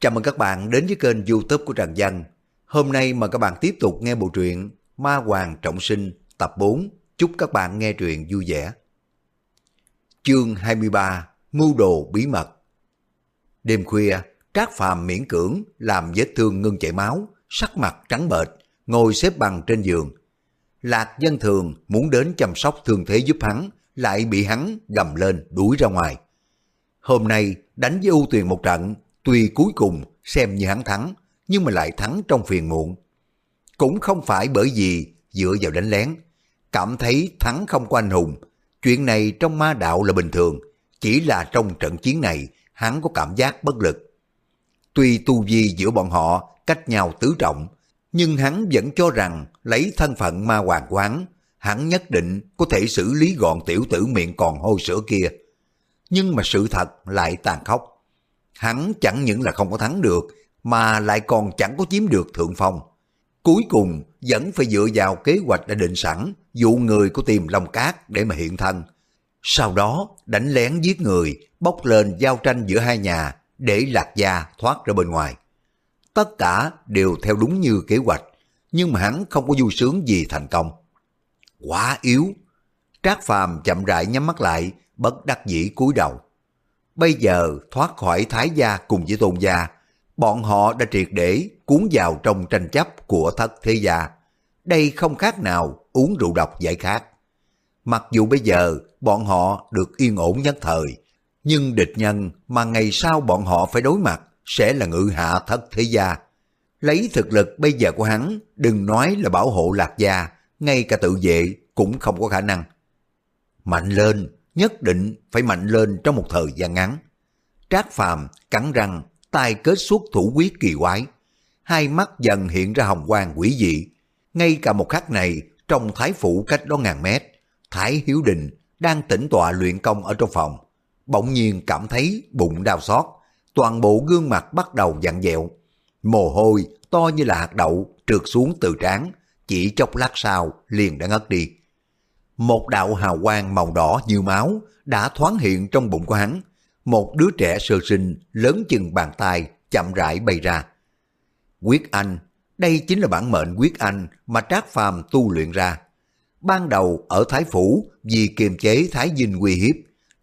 Chào mừng các bạn đến với kênh youtube của Trần Dân. Hôm nay mời các bạn tiếp tục nghe bộ truyện Ma Hoàng Trọng Sinh tập 4. Chúc các bạn nghe truyện vui vẻ. Chương 23 Mưu đồ bí mật Đêm khuya, Trác Phàm miễn cưỡng làm vết thương ngưng chảy máu, sắc mặt trắng bệch, ngồi xếp bằng trên giường. Lạc dân thường muốn đến chăm sóc thương thế giúp hắn, lại bị hắn gầm lên đuổi ra ngoài. Hôm nay đánh với ưu tuyền một trận, tuy cuối cùng xem như hắn thắng, nhưng mà lại thắng trong phiền muộn. Cũng không phải bởi vì dựa vào đánh lén, cảm thấy thắng không có anh hùng. Chuyện này trong ma đạo là bình thường, chỉ là trong trận chiến này hắn có cảm giác bất lực. Tuy tu vi giữa bọn họ cách nhau tứ trọng, nhưng hắn vẫn cho rằng lấy thân phận ma hoàng quán, hắn nhất định có thể xử lý gọn tiểu tử miệng còn hôi sữa kia. Nhưng mà sự thật lại tàn khốc. Hắn chẳng những là không có thắng được, mà lại còn chẳng có chiếm được thượng phong. Cuối cùng vẫn phải dựa vào kế hoạch đã định sẵn, dụ người của tìm Long Cát để mà hiện thân. Sau đó đánh lén giết người, bốc lên giao tranh giữa hai nhà để Lạc Gia thoát ra bên ngoài. Tất cả đều theo đúng như kế hoạch, nhưng mà hắn không có vui sướng gì thành công. Quá yếu. Trác Phàm chậm rãi nhắm mắt lại, bất đắc dĩ cúi đầu. Bây giờ thoát khỏi Thái gia cùng với Tôn gia, bọn họ đã triệt để cuốn vào trong tranh chấp của thất thế gia. Đây không khác nào uống rượu độc giải khát. Mặc dù bây giờ bọn họ được yên ổn nhất thời, nhưng địch nhân mà ngày sau bọn họ phải đối mặt sẽ là ngự hạ thất thế gia. Lấy thực lực bây giờ của hắn, đừng nói là bảo hộ lạc gia, ngay cả tự vệ cũng không có khả năng. Mạnh lên, nhất định phải mạnh lên trong một thời gian ngắn. Trác Phàm cắn răng, tay kết xuất thủ quyết kỳ quái. Hai mắt dần hiện ra hồng quang quỷ dị. Ngay cả một khắc này, trong thái phủ cách đó ngàn mét, Thái Hiếu Đình đang tĩnh tọa luyện công ở trong phòng. Bỗng nhiên cảm thấy bụng đau xót, toàn bộ gương mặt bắt đầu dặn dẹo. Mồ hôi to như là hạt đậu trượt xuống từ trán, chỉ chốc lát sau liền đã ngất đi. Một đạo hào quang màu đỏ như máu đã thoáng hiện trong bụng của hắn. Một đứa trẻ sơ sinh lớn chừng bàn tay chậm rãi bay ra. Quyết Anh, đây chính là bản mệnh Quyết Anh mà Trác Phàm tu luyện ra. Ban đầu ở Thái Phủ vì kiềm chế Thái Dinh uy hiếp,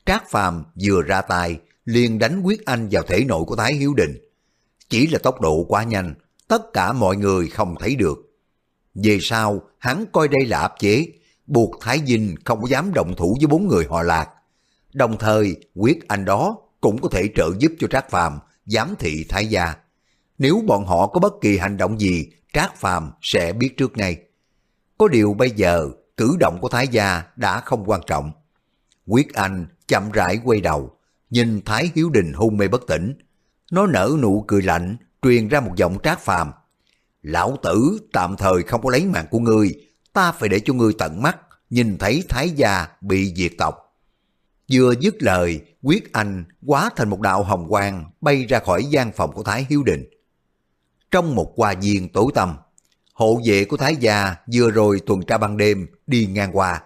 Trác Phàm vừa ra tay liền đánh Quyết Anh vào thể nội của Thái Hiếu Đình. Chỉ là tốc độ quá nhanh, tất cả mọi người không thấy được. Về sau, hắn coi đây là áp chế, buộc Thái Dinh không có dám động thủ với bốn người họ lạc. Đồng thời, quyết anh đó cũng có thể trợ giúp cho Trác Phàm giám thị Thái gia. Nếu bọn họ có bất kỳ hành động gì, Trác Phàm sẽ biết trước ngay. Có điều bây giờ, cử động của Thái gia đã không quan trọng. Quyết Anh chậm rãi quay đầu, nhìn Thái Hiếu Đình hôn mê bất tỉnh. Nó nở nụ cười lạnh, truyền ra một giọng Trác Phàm. Lão tử tạm thời không có lấy mạng của ngươi, ta phải để cho ngươi tận mắt, nhìn thấy Thái gia bị diệt tộc. Vừa dứt lời, quyết anh quá thành một đạo hồng quang bay ra khỏi gian phòng của Thái Hiếu Đình. Trong một hoa viên tối tăm, hộ vệ của Thái gia vừa rồi tuần tra ban đêm đi ngang qua.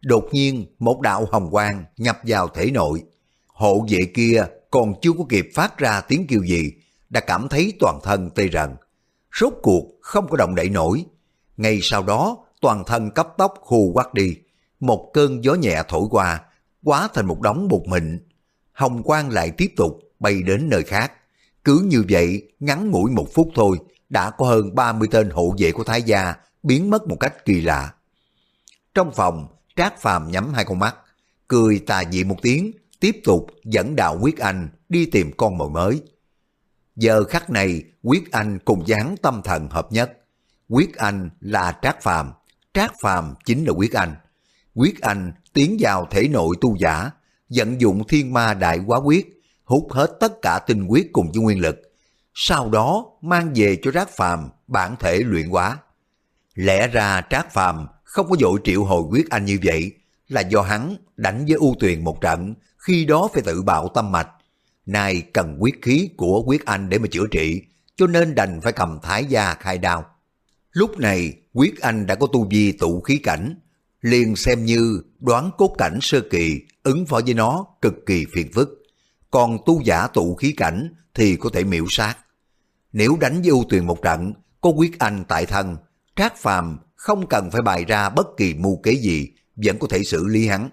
Đột nhiên một đạo hồng quang nhập vào thể nội. Hộ vệ kia còn chưa có kịp phát ra tiếng kêu gì, đã cảm thấy toàn thân tê rần. Rốt cuộc không có động đậy nổi. Ngay sau đó toàn thân cấp tóc khù quắt đi. Một cơn gió nhẹ thổi qua, quá thành một đống bột mịn. Hồng quang lại tiếp tục bay đến nơi khác. Cứ như vậy, ngắn ngủi một phút thôi, đã có hơn 30 tên hộ vệ của Thái gia biến mất một cách kỳ lạ. Trong phòng, Trác Phàm nhắm hai con mắt, cười tà dị một tiếng, tiếp tục dẫn đạo Quyết Anh đi tìm con mồi mới. Giờ khắc này, Quyết Anh cùng dáng tâm thần hợp nhất. Quyết Anh là Trác Phàm, Trác Phàm chính là Quyết Anh. Quyết Anh tiến vào thể nội tu giả, vận dụng thiên ma đại quá quyết, hút hết tất cả tinh quyết cùng với nguyên lực. Sau đó mang về cho Trác Phàm bản thể luyện hóa. Lẽ ra Trác Phàm không có dội triệu hồi quyết anh như vậy là do hắn đánh với ưu tuyền một trận, khi đó phải tự bạo tâm mạch. Nay cần quyết khí của quyết anh để mà chữa trị, cho nên đành phải cầm thái gia khai đao. Lúc này, quyết anh đã có tu vi tụ khí cảnh, liền xem như đoán cốt cảnh sơ kỳ, ứng phó với nó cực kỳ phiền phức. Còn tu giả tụ khí cảnh thì có thể miễu sát. Nếu đánh với ưu tuyền một trận, có quyết anh tại thân, Trác Phàm không cần phải bày ra bất kỳ mưu kế gì, vẫn có thể xử lý hắn.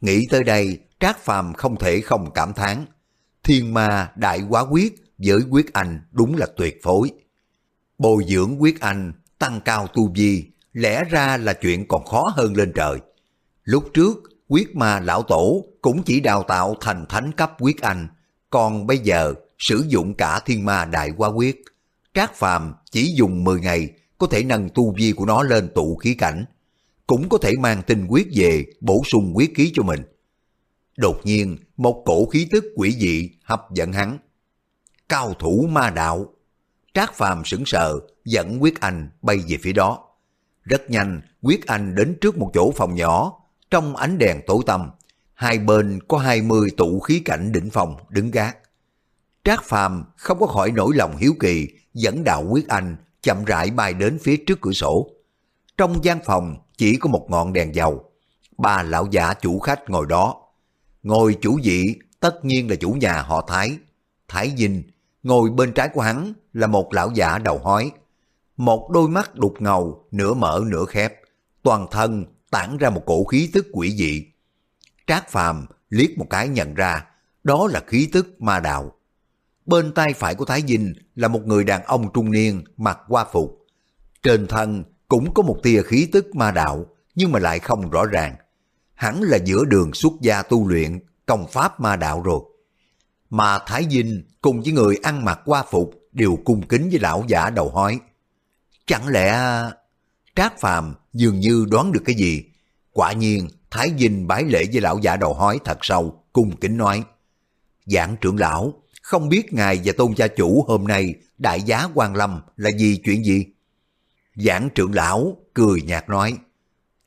Nghĩ tới đây, Trác Phàm không thể không cảm thán. Thiên ma đại quá quyết với quyết anh đúng là tuyệt phối. Bồi dưỡng quyết anh, tăng cao tu vi, lẽ ra là chuyện còn khó hơn lên trời. Lúc trước, quyết ma lão tổ cũng chỉ đào tạo thành thánh cấp quyết anh, còn bây giờ sử dụng cả thiên ma đại quá quyết. Trác Phàm chỉ dùng 10 ngày có thể nâng tu vi của nó lên tụ khí cảnh, cũng có thể mang tinh quyết về bổ sung quyết khí cho mình. Đột nhiên, một cổ khí tức quỷ dị hấp dẫn hắn. Cao thủ ma đạo. Trác Phàm sững sờ, dẫn Quyết Anh bay về phía đó. Rất nhanh, Quyết Anh đến trước một chỗ phòng nhỏ, trong ánh đèn tối tăm. Hai bên có hai mươi tụ khí cảnh đỉnh phòng đứng gác. Trác Phàm không có khỏi nỗi lòng hiếu kỳ, dẫn đạo Quyết Anh chậm rãi bay đến phía trước cửa sổ. Trong gian phòng chỉ có một ngọn đèn dầu. Ba lão giả chủ khách ngồi đó. Ngồi chủ vị tất nhiên là chủ nhà họ Thái. Thái Dinh, ngồi bên trái của hắn là một lão giả đầu hói. Một đôi mắt đục ngầu, nửa mở nửa khép. Toàn thân tản ra một cổ khí tức quỷ dị. Trác Phàm liếc một cái nhận ra, đó là khí tức ma đạo. Bên tay phải của Thái Dinh là một người đàn ông trung niên mặc qua phục. Trên thân cũng có một tia khí tức ma đạo, nhưng mà lại không rõ ràng. Hẳn là giữa đường xuất gia tu luyện công pháp ma đạo rồi. Mà Thái Dinh cùng với người ăn mặc qua phục đều cung kính với lão giả đầu hói. Chẳng lẽ... Trác Phàm dường như đoán được cái gì. Quả nhiên, Thái Dinh bái lễ với lão giả đầu hói thật sâu, cung kính nói. Giảng trưởng lão, không biết ngài và tôn gia chủ hôm nay đại giá quan lâm là gì chuyện gì? Giảng trưởng lão cười nhạt nói,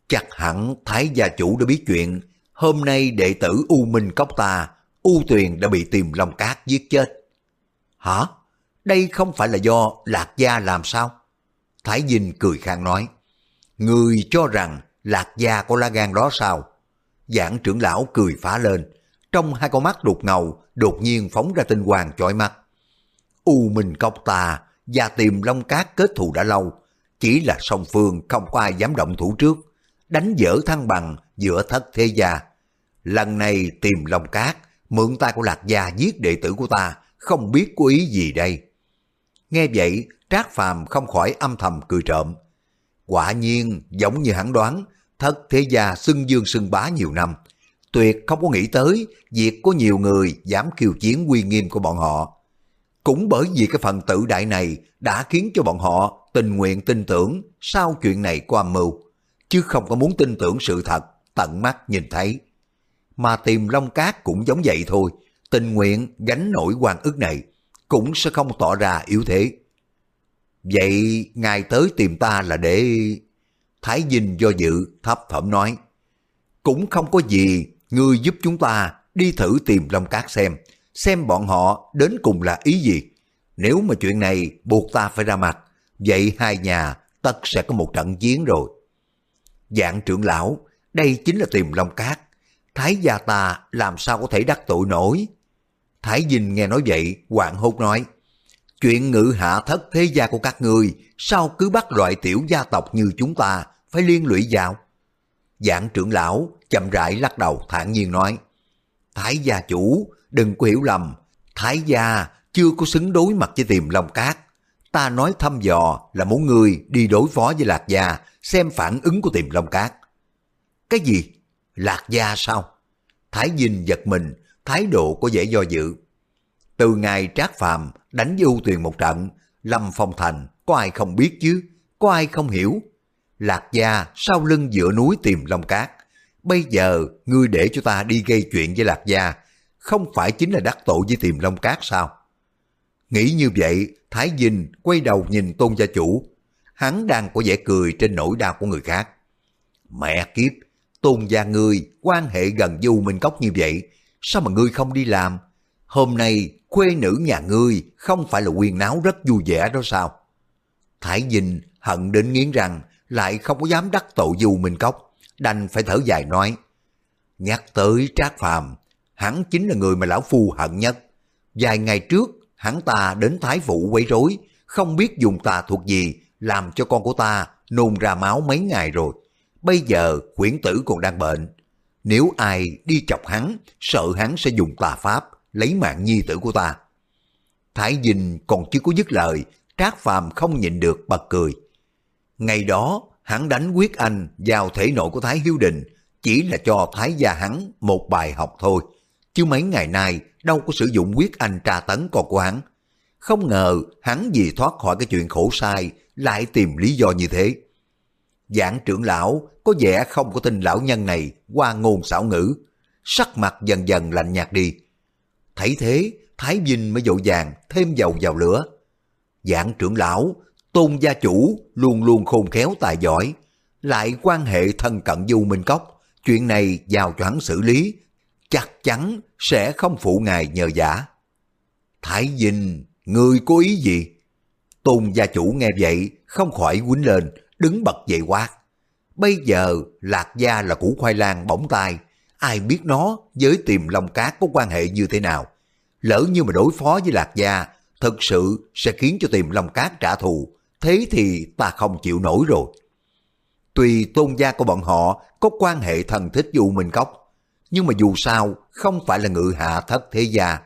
chắc hẳn Thái gia chủ đã biết chuyện, hôm nay đệ tử U Minh Cốc ta, U Tuyền đã bị tìm Long Cát giết chết. Hả? Đây không phải là do Lạc Gia làm sao? Thái Dinh cười khang nói, Người cho rằng Lạc Gia có lá gan đó sao? Giảng trưởng lão cười phá lên, trong hai con mắt đục ngầu đột nhiên phóng ra tinh hoàng chói mắt. U Minh Cốc ta và tìm Long Cát kết thù đã lâu, chỉ là song phương không có ai dám động thủ trước, đánh dở thăng bằng giữa thất thế gia. Lần này tìm Long Cát, mượn tay của Lạc Gia giết đệ tử của ta, không biết có ý gì đây. Nghe vậy, Trác Phàm không khỏi âm thầm cười trộm. Quả nhiên, giống như hắn đoán, thất thế gia xưng dương xưng bá nhiều năm, tuyệt không có nghĩ tới việc có nhiều người dám kiêu chiến uy nghiêm của bọn họ. Cũng bởi vì cái phần tự đại này đã khiến cho bọn họ tình nguyện tin tưởng sau chuyện này qua mưu, chứ không có muốn tin tưởng sự thật, tận mắt nhìn thấy. Mà tìm Long Cát cũng giống vậy thôi, tình nguyện gánh nổi hoàn ức này, cũng sẽ không tỏ ra yếu thế. Vậy ngài tới tìm ta là để... Thái Dinh do dự, thấp thẩm nói. Cũng không có gì, ngươi giúp chúng ta đi thử tìm Long Cát xem, xem bọn họ đến cùng là ý gì. Nếu mà chuyện này buộc ta phải ra mặt, vậy hai nhà tất sẽ có một trận chiến rồi. Dạng trưởng lão, đây chính là tìm Long Cát. Thái gia ta làm sao có thể đắc tội nổi. Thái Dinh nghe nói vậy, hoảng hốt nói, chuyện ngự hạ thất thế gia của các người, sao cứ bắt loại tiểu gia tộc như chúng ta phải liên lụy vào? Dạng trưởng lão chậm rãi lắc đầu thản nhiên nói, Thái gia chủ, đừng có hiểu lầm, Thái gia chưa có xứng đối mặt với tìm Long Cát. Ta nói thăm dò là muốn người đi đối phó với Lạc Gia, xem phản ứng của tìm Long Cát. Cái gì? Lạc Gia sao? Thái Dinh giật mình, thái độ có vẻ do dự. Từ ngày Trác Phàm đánh với Tuyền một trận, Lâm Phong Thành, có ai không biết chứ? Có ai không hiểu? Lạc Gia sau lưng giữa núi tìm Long Cát. Bây giờ, ngươi để cho ta đi gây chuyện với Lạc Gia, không phải chính là đắc tội với tìm Long Cát sao? Nghĩ như vậy, Thái Dinh quay đầu nhìn tôn gia chủ. Hắn đang có vẻ cười trên nỗi đau của người khác. Mẹ kiếp, tôn gia ngươi quan hệ gần du Minh Cốc như vậy, sao mà ngươi không đi làm? Hôm nay khuê nữ nhà ngươi không phải là quyền náo rất vui vẻ đó sao? Thái Dinh hận đến nghiến răng, lại không có dám đắc tội du Minh Cốc, đành phải thở dài nói. Nhắc tới Trác Phàm, hắn chính là người mà lão phu hận nhất. Vài ngày trước, hắn ta đến thái phủ quấy rối, không biết dùng tà thuộc gì làm cho con của ta nôn ra máu mấy ngày rồi. Bây giờ quyển tử còn đang bệnh. Nếu ai đi chọc hắn, sợ hắn sẽ dùng tà pháp, lấy mạng nhi tử của ta. Thái Dinh còn chưa có dứt lời, Trác Phàm không nhịn được bật cười. Ngày đó, hắn đánh quyết anh vào thể nội của Thái Hiếu Đình, chỉ là cho Thái gia hắn một bài học thôi. Chứ mấy ngày nay đâu có sử dụng quyết anh tra tấn con của hắn. Không ngờ hắn vì thoát khỏi cái chuyện khổ sai lại tìm lý do như thế. Giảng trưởng lão có vẻ không có tin lão nhân này qua ngôn xảo ngữ, sắc mặt dần dần lạnh nhạt đi. Thấy thế, Thái Vinh mới dội vàng thêm dầu vào lửa. Giảng trưởng lão, tôn gia chủ luôn luôn khôn khéo tài giỏi, lại quan hệ thân cận du Minh Cốc, chuyện này giao cho hắn xử lý, chắc chắn sẽ không phụ ngài nhờ giả. Thái Vinh, người có ý gì? Tôn gia chủ nghe vậy, không khỏi quýnh lên, đứng bật dậy quát. Bây giờ, lạc gia là củ khoai lang bỗng tai, ai biết nó với tìm long cát có quan hệ như thế nào. Lỡ như mà đối phó với lạc gia, thật sự sẽ khiến cho tìm long cát trả thù, thế thì ta không chịu nổi rồi. Tuy tôn gia của bọn họ có quan hệ thần thích dù mình Cốc, nhưng mà dù sao không phải là ngự hạ thất thế gia.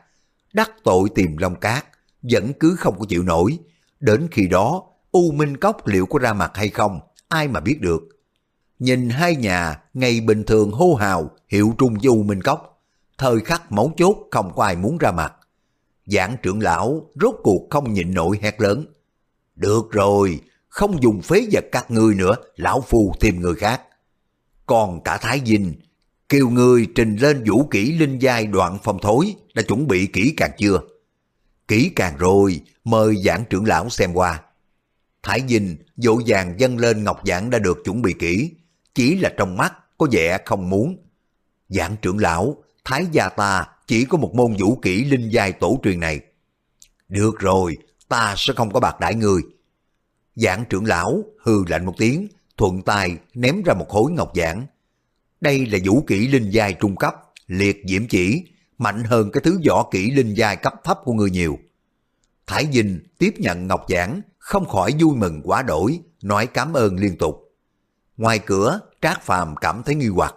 Đắc tội tìm long cát, vẫn cứ không có chịu nổi. Đến khi đó, U Minh Cốc liệu có ra mặt hay không, ai mà biết được. Nhìn hai nhà ngày bình thường hô hào hiệu trung với U Minh Cốc, thời khắc mấu chốt không có ai muốn ra mặt. Giảng trưởng lão rốt cuộc không nhịn nổi hét lớn. Được rồi, không dùng phế vật các ngươi nữa, lão phu tìm người khác. Còn cả Thái Dinh, kêu người trình lên vũ kỹ linh giai đoạn phong thối, đã chuẩn bị kỹ càng chưa? Kỹ càng rồi, mời giảng trưởng lão xem qua. Thái Dinh dỗ dàng dâng lên ngọc giản đã được chuẩn bị kỹ, chỉ là trong mắt có vẻ không muốn. Giảng trưởng lão, Thái gia ta chỉ có một môn vũ kỹ linh giai tổ truyền này. Được rồi, ta sẽ không có bạc đãi người. Giảng trưởng lão hư lạnh một tiếng, thuận tay ném ra một khối ngọc giản. Đây là vũ kỹ linh giai trung cấp, liệt diễm chỉ, mạnh hơn cái thứ võ kỹ linh giai cấp thấp của người nhiều. Thái Dinh tiếp nhận ngọc giảng, không khỏi vui mừng quá đổi, nói cảm ơn liên tục. Ngoài cửa, Trác Phàm cảm thấy nghi hoặc,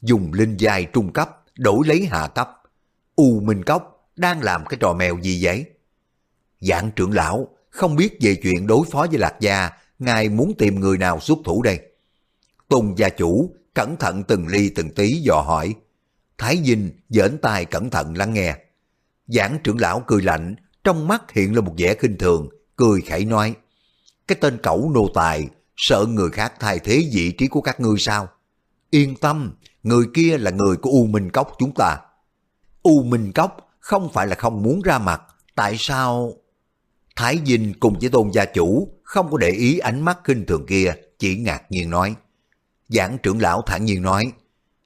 dùng linh giai trung cấp đổi lấy hạ cấp. U Minh Cốc đang làm cái trò mèo gì vậy? Dạng trưởng lão không biết về chuyện đối phó với Lạc Gia, ngài muốn tìm người nào xuất thủ đây? Tùng gia chủ cẩn thận từng ly từng tí dò hỏi. Thái Dinh giỡn tai cẩn thận lắng nghe. Giảng trưởng lão cười lạnh, trong mắt hiện lên một vẻ khinh thường, cười khẩy nói. Cái tên cẩu nô tài, sợ người khác thay thế vị trí của các ngươi sao? Yên tâm, người kia là người của U Minh Cốc chúng ta. U Minh Cốc không phải là không muốn ra mặt, tại sao... Thái Dinh cùng với tôn gia chủ không có để ý ánh mắt khinh thường kia, chỉ ngạc nhiên nói. Giảng trưởng lão thản nhiên nói,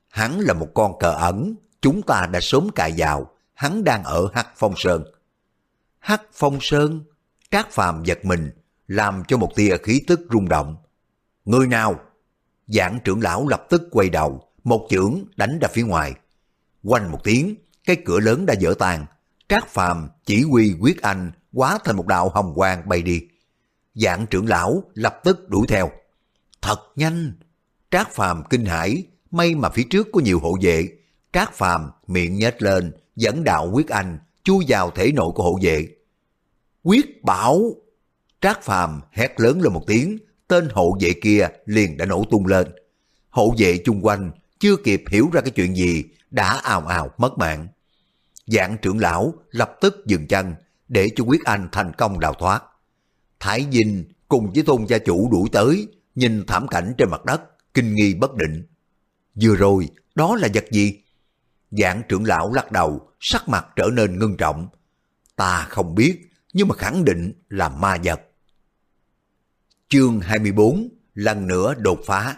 hắn là một con cờ ẩn, chúng ta đã sớm cài vào, hắn đang ở Hắc Phong Sơn. Hắc Phong Sơn, Trác Phàm giật mình, làm cho một tia khí tức rung động. Người nào? Giảng trưởng lão lập tức quay đầu, một chưởng đánh ra phía ngoài. Quanh một tiếng, cái cửa lớn đã vỡ tan. Trác Phàm chỉ huy quyết anh quá thành một đạo hồng quang bay đi. Dạng trưởng lão lập tức đuổi theo. Thật nhanh! Trác Phàm kinh hãi, may mà phía trước có nhiều hộ vệ. Trác Phàm miệng nhếch lên, dẫn đạo quyết anh chui vào thể nội của hộ vệ. Quyết bảo! Trác Phàm hét lớn lên một tiếng, tên hộ vệ kia liền đã nổ tung lên. Hộ vệ chung quanh chưa kịp hiểu ra cái chuyện gì, đã ào ào mất mạng. Dạng trưởng lão lập tức dừng chân, để cho Quyết Anh thành công đào thoát. Thái Dinh cùng với tôn gia chủ đuổi tới, nhìn thảm cảnh trên mặt đất, kinh nghi bất định. Vừa rồi, đó là vật gì? Dạng trưởng lão lắc đầu, sắc mặt trở nên ngưng trọng. Ta không biết, nhưng mà khẳng định là ma vật. Chương 24, lần nữa đột phá.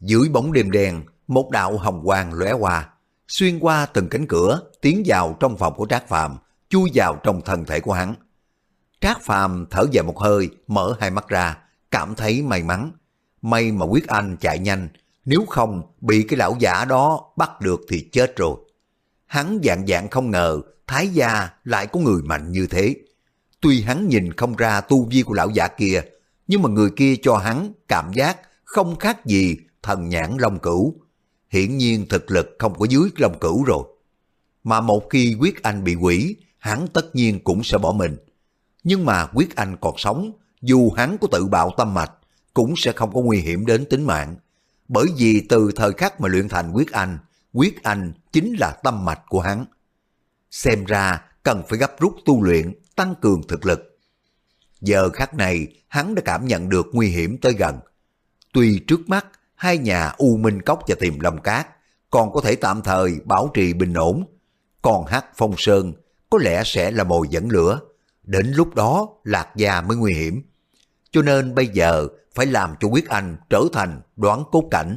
Dưới bóng đêm đen, một đạo hồng quang lóe qua, xuyên qua từng cánh cửa, tiến vào trong phòng của Trác Phàm, chui vào trong thân thể của hắn. Trác Phàm thở dài một hơi, mở hai mắt ra, cảm thấy may mắn. May mà quyết anh chạy nhanh, nếu không bị cái lão giả đó bắt được thì chết rồi. Hắn dạng dạng không ngờ Thái gia lại có người mạnh như thế. Tuy hắn nhìn không ra tu vi của lão giả kia, nhưng mà người kia cho hắn cảm giác không khác gì thần nhãn long cửu. Hiển nhiên thực lực không có dưới long cửu rồi. Mà một khi quyết anh bị quỷ, hắn tất nhiên cũng sẽ bỏ mình. Nhưng mà quyết anh còn sống, dù hắn có tự bạo tâm mạch, cũng sẽ không có nguy hiểm đến tính mạng. Bởi vì từ thời khắc mà luyện thành quyết anh, quyết anh chính là tâm mạch của hắn. Xem ra cần phải gấp rút tu luyện, tăng cường thực lực. Giờ khắc này, hắn đã cảm nhận được nguy hiểm tới gần. Tuy trước mắt, hai nhà U Minh Cốc và Tiềm Lâm Cát còn có thể tạm thời bảo trì bình ổn, còn Hắc Phong Sơn có lẽ sẽ là mồi dẫn lửa. Đến lúc đó, Lạc Gia mới nguy hiểm. Cho nên bây giờ phải làm cho Quyết Anh trở thành đoán cốt cảnh.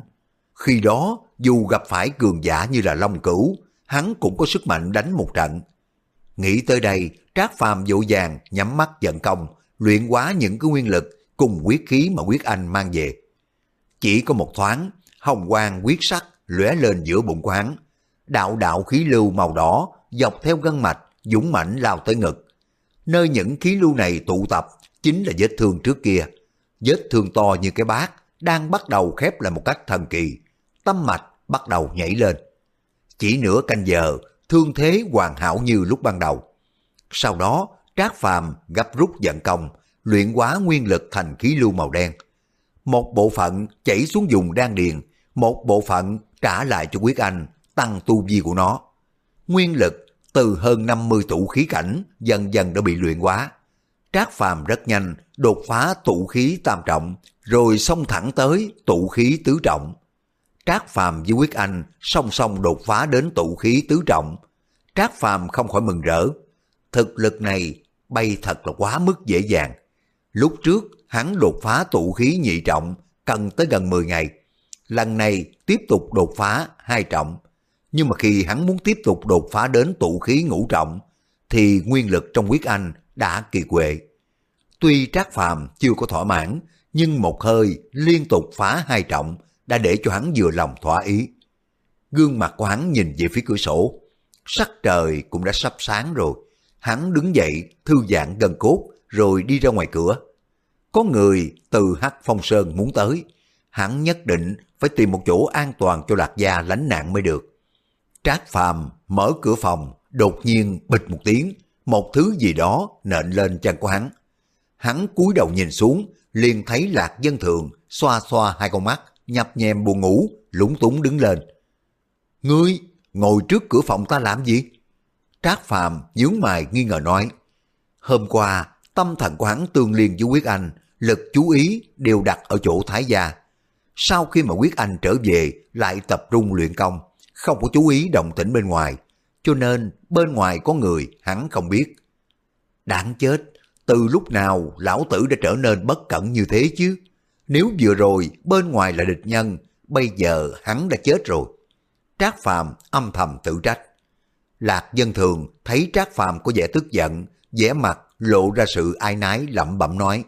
Khi đó, dù gặp phải cường giả như là Long Cửu, hắn cũng có sức mạnh đánh một trận. Nghĩ tới đây, Trác Phàm dỗ dàng nhắm mắt giận công, luyện hóa những cái nguyên lực cùng quyết khí mà Quyết Anh mang về. Chỉ có một thoáng, hồng quang quyết sắc lóe lên giữa bụng của hắn. Đạo đạo khí lưu màu đỏ dọc theo gân mạch, dũng mãnh lao tới ngực. Nơi những khí lưu này tụ tập chính là vết thương trước kia. Vết thương to như cái bát đang bắt đầu khép lại một cách thần kỳ. Tâm mạch bắt đầu nhảy lên. Chỉ nửa canh giờ, thương thế hoàn hảo như lúc ban đầu. Sau đó, Trác Phàm gấp rút vận công, luyện hóa nguyên lực thành khí lưu màu đen. Một bộ phận chảy xuống dùng đan điền, một bộ phận trả lại cho Quyết Anh, tăng tu vi của nó. Nguyên lực từ hơn 50 tụ khí cảnh dần dần đã bị luyện hóa. Trác Phàm rất nhanh đột phá tụ khí tam trọng, rồi xông thẳng tới tụ khí tứ trọng. Trác Phàm với Quyết Anh song song đột phá đến tụ khí tứ trọng. Trác Phàm không khỏi mừng rỡ. Thực lực này bay thật là quá mức dễ dàng. Lúc trước, hắn đột phá tụ khí nhị trọng, cần tới gần 10 ngày. Lần này tiếp tục đột phá hai trọng. Nhưng mà khi hắn muốn tiếp tục đột phá đến tụ khí ngũ trọng, thì nguyên lực trong quyết anh đã kỳ quệ. Tuy Trác Phàm chưa có thỏa mãn, nhưng một hơi liên tục phá hai trọng đã để cho hắn vừa lòng thỏa ý. Gương mặt của hắn nhìn về phía cửa sổ. Sắc trời cũng đã sắp sáng rồi. Hắn đứng dậy, thư giãn gần cốt, rồi đi ra ngoài cửa. Có người từ Hắc Phong Sơn muốn tới. Hắn nhất định phải tìm một chỗ an toàn cho Lạc Gia lánh nạn mới được. Trác Phàm mở cửa phòng, đột nhiên bịch một tiếng, một thứ gì đó nện lên chân của hắn. Hắn cúi đầu nhìn xuống, liền thấy Lạc Dân Thường xoa xoa hai con mắt, nhập nhèm buồn ngủ, lúng túng đứng lên. Ngươi, ngồi trước cửa phòng ta làm gì? Trác Phàm nhướng mày nghi ngờ nói. Hôm qua, tâm thần của hắn tương liên với Quyết Anh, lực chú ý đều đặt ở chỗ Thái Gia. Sau khi mà Quyết Anh trở về, lại tập trung luyện công, không có chú ý động tĩnh bên ngoài, cho nên bên ngoài có người hắn không biết. Đáng chết, từ lúc nào lão tử đã trở nên bất cẩn như thế chứ? Nếu vừa rồi bên ngoài là địch nhân, bây giờ hắn đã chết rồi. Trác Phàm âm thầm tự trách. Lạc dân thường thấy Trác Phàm có vẻ tức giận, vẻ mặt lộ ra sự ai nái lẩm bẩm nói.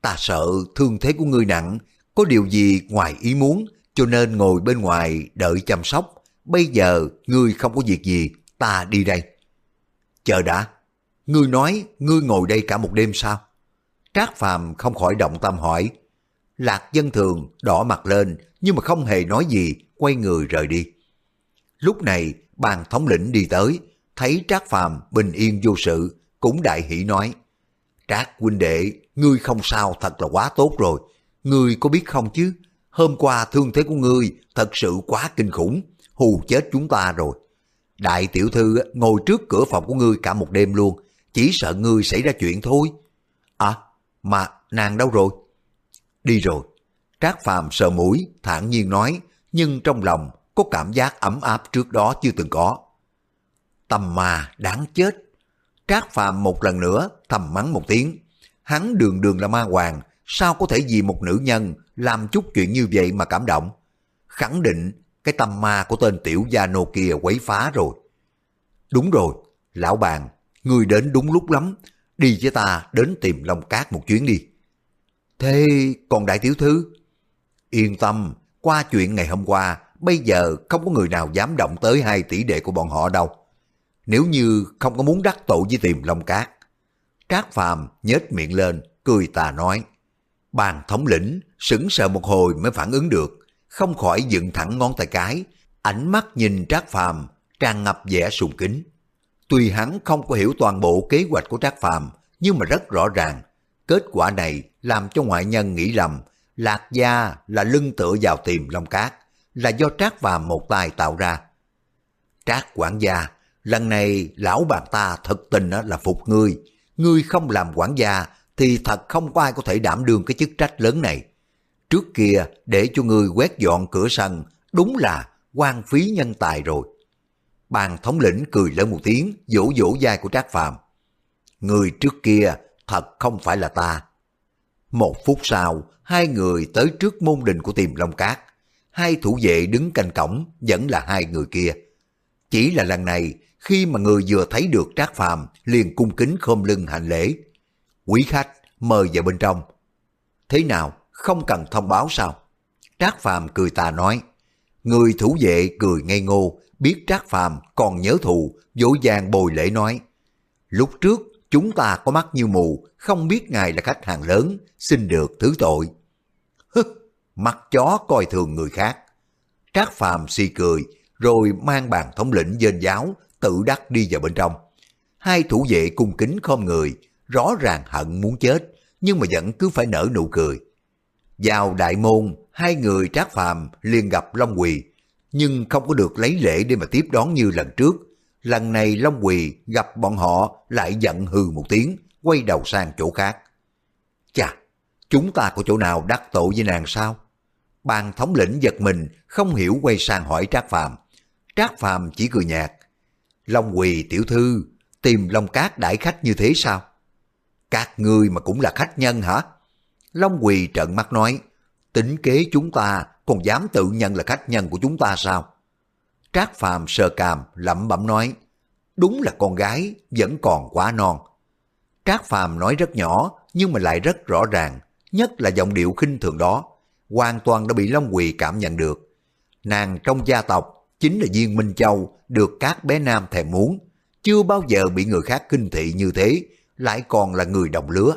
Ta sợ thương thế của ngươi nặng, có điều gì ngoài ý muốn, cho nên ngồi bên ngoài đợi chăm sóc. Bây giờ ngươi không có việc gì, ta đi đây. Chờ đã, ngươi nói ngươi ngồi đây cả một đêm sao? Trác Phàm không khỏi động tâm hỏi. Lạc dân thường đỏ mặt lên nhưng mà không hề nói gì, quay người rời đi. Lúc này bàn thống lĩnh đi tới, thấy Trác Phàm bình yên vô sự, cũng đại hỷ nói. Trác huynh đệ, ngươi không sao thật là quá tốt rồi. Ngươi có biết không chứ? Hôm qua thương thế của ngươi thật sự quá kinh khủng, hù chết chúng ta rồi. Đại tiểu thư ngồi trước cửa phòng của ngươi cả một đêm luôn, chỉ sợ ngươi xảy ra chuyện thôi. À, mà nàng đâu rồi? Đi rồi. Trác Phàm sờ mũi, thản nhiên nói, nhưng trong lòng có cảm giác ấm áp trước đó chưa từng có. Tầm mà đáng chết. Trác Phàm một lần nữa thầm mắng một tiếng. Hắn đường đường là ma hoàng, sao có thể vì một nữ nhân làm chút chuyện như vậy mà cảm động? Khẳng định cái tâm ma của tên tiểu gia nô kia quấy phá rồi. Đúng rồi, lão bàn, người đến đúng lúc lắm, đi với ta đến tìm Long Cát một chuyến đi. Thế còn đại tiểu thư? Yên tâm, qua chuyện ngày hôm qua, bây giờ không có người nào dám động tới hai tỷ đệ của bọn họ đâu. nếu như không có muốn đắc tội với tìm Long Cát. Trác Phàm nhếch miệng lên, cười tà nói. Bàn thống lĩnh sững sờ một hồi mới phản ứng được, không khỏi dựng thẳng ngón tay cái, ánh mắt nhìn Trác Phàm tràn ngập vẻ sùng kính. Tuy hắn không có hiểu toàn bộ kế hoạch của Trác Phàm, nhưng mà rất rõ ràng, kết quả này làm cho ngoại nhân nghĩ lầm Lạc Gia là lưng tựa vào tìm Long Cát, là do Trác Phàm một tay tạo ra. Trác quản gia, lần này lão bạc ta thật tình là phục ngươi, ngươi không làm quản gia thì thật không có ai có thể đảm đương cái chức trách lớn này. Trước kia để cho ngươi quét dọn cửa sân, đúng là quan phí nhân tài rồi. Bàn thống lĩnh cười lớn một tiếng, vỗ vỗ vai của Trác Phàm. Người trước kia thật không phải là ta. Một phút sau, hai người tới trước môn đình của tiềm Long Cát. Hai thủ vệ đứng canh cổng vẫn là hai người kia. Chỉ là lần này, khi mà người vừa thấy được Trác Phàm liền cung kính khom lưng hành lễ. Quý khách, mời vào bên trong. Thế nào, không cần thông báo sao? Trác Phàm cười tà nói. Người thủ vệ cười ngây ngô, biết Trác Phàm còn nhớ thù, dỗ dàng bồi lễ nói. Lúc trước, chúng ta có mắt như mù, không biết ngài là khách hàng lớn, xin được thứ tội mặt mắt chó coi thường người khác. Trác Phàm si cười, rồi mang bàn thống lĩnh dên giáo, tự đắc đi vào bên trong. Hai thủ vệ cung kính khom người, rõ ràng hận muốn chết, nhưng mà vẫn cứ phải nở nụ cười. Vào đại môn, hai người trác phàm liền gặp Long Quỳ, nhưng không có được lấy lễ để mà tiếp đón như lần trước. Lần này Long Quỳ gặp bọn họ lại giận hừ một tiếng, quay đầu sang chỗ khác. Chà, chúng ta có chỗ nào đắc tội với nàng sao? Bàn thống lĩnh giật mình, không hiểu quay sang hỏi Trác Phàm. Trác Phàm chỉ cười nhạt. Long Quỳ tiểu thư, tìm Long Cát đãi khách như thế sao? Các ngươi mà cũng là khách nhân hả? Long Quỳ trợn mắt nói, tính kế chúng ta còn dám tự nhận là khách nhân của chúng ta sao? Trác Phàm sờ càm lẩm bẩm nói, đúng là con gái vẫn còn quá non. Trác Phàm nói rất nhỏ nhưng mà lại rất rõ ràng, nhất là giọng điệu khinh thường đó, hoàn toàn đã bị Long Quỳ cảm nhận được. Nàng trong gia tộc chính là Viên Minh Châu được các bé nam thèm muốn, chưa bao giờ bị người khác kinh thị như thế, lại còn là người đồng lứa.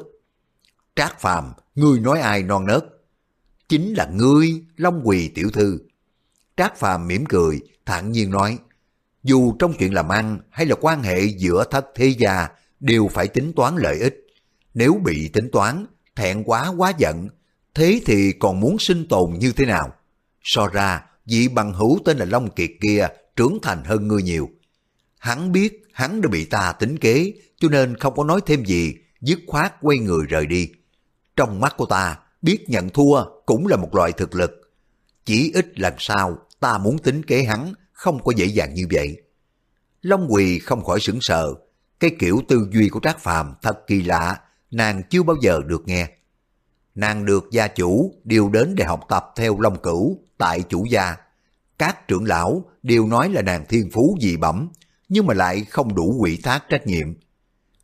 Trác Phàm, ngươi nói ai non nớt? Chính là ngươi, Long Quỳ tiểu thư. Trác Phàm mỉm cười, thản nhiên nói, dù trong chuyện làm ăn hay là quan hệ giữa thất thế gia đều phải tính toán lợi ích. Nếu bị tính toán, thẹn quá quá giận, thế thì còn muốn sinh tồn như thế nào? So ra, vị bằng hữu tên là Long Kiệt kia trưởng thành hơn ngươi nhiều. Hắn biết hắn đã bị ta tính kế, cho nên không có nói thêm gì, dứt khoát quay người rời đi. Trong mắt của ta, biết nhận thua cũng là một loại thực lực. Chỉ ít lần sau, ta muốn tính kế hắn, không có dễ dàng như vậy. Long Quỳ không khỏi sững sờ, cái kiểu tư duy của Trác Phàm thật kỳ lạ, nàng chưa bao giờ được nghe. Nàng được gia chủ điều đến để học tập theo Long Cửu tại chủ gia. Các trưởng lão đều nói là nàng thiên phú dị bẩm, nhưng mà lại không đủ quỷ thác trách nhiệm.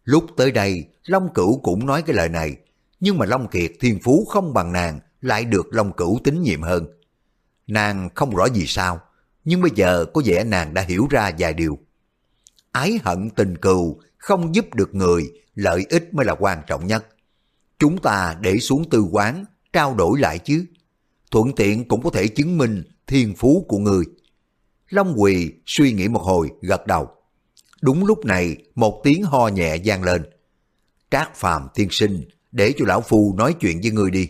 Lúc tới đây, Long Cửu cũng nói cái lời này, nhưng mà Long Kiệt thiên phú không bằng nàng lại được Long Cửu tín nhiệm hơn. Nàng không rõ vì sao, nhưng bây giờ có vẻ nàng đã hiểu ra vài điều. Ái hận tình cừu không giúp được người, lợi ích mới là quan trọng nhất. Chúng ta để xuống tư quán, trao đổi lại chứ. Thuận tiện cũng có thể chứng minh thiên phú của người. Long Quỳ suy nghĩ một hồi, gật đầu. Đúng lúc này, một tiếng ho nhẹ vang lên. Trác Phàm tiên sinh, để cho lão phu nói chuyện với người đi.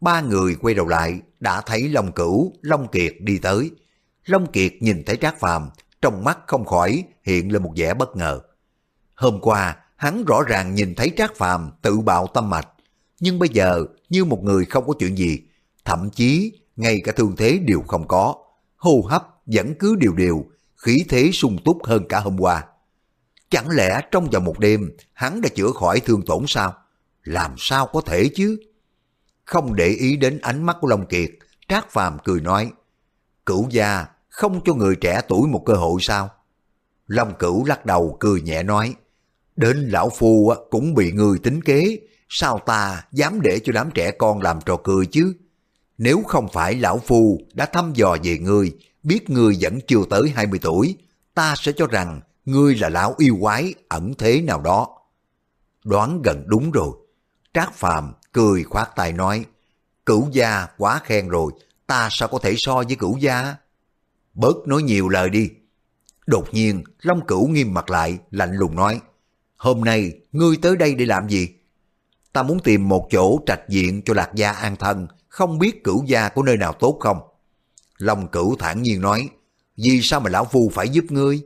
Ba người quay đầu lại, đã thấy Long Cửu, Long Kiệt đi tới. Long Kiệt nhìn thấy Trác Phàm, trong mắt không khỏi hiện lên một vẻ bất ngờ. Hôm qua, hắn rõ ràng nhìn thấy Trác Phàm tự bạo tâm mạch, nhưng bây giờ như một người không có chuyện gì, thậm chí ngay cả thương thế đều không có, hô hấp vẫn cứ điều điều, khí thế sung túc hơn cả hôm qua. Chẳng lẽ trong vòng một đêm hắn đã chữa khỏi thương tổn sao? Làm sao có thể chứ? Không để ý đến ánh mắt của Long Kiệt, Trác Phàm cười nói, cửu gia không cho người trẻ tuổi một cơ hội sao? Long cửu lắc đầu cười nhẹ nói, đến lão phu cũng bị người tính kế, sao ta dám để cho đám trẻ con làm trò cười chứ? Nếu không phải lão phu đã thăm dò về ngươi, biết ngươi vẫn chưa tới 20 tuổi, ta sẽ cho rằng ngươi là lão yêu quái ẩn thế nào đó. Đoán gần đúng rồi. Trác Phàm cười khoát tay nói, cửu gia quá khen rồi, ta sao có thể so với cửu gia? Bớt nói nhiều lời đi. Đột nhiên, Long Cửu nghiêm mặt lại, lạnh lùng nói, hôm nay ngươi tới đây để làm gì? Ta muốn tìm một chỗ trạch diện cho lạc gia an thân, không biết cửu gia có nơi nào tốt không? Long Cửu thản nhiên nói, vì sao mà lão phu phải giúp ngươi?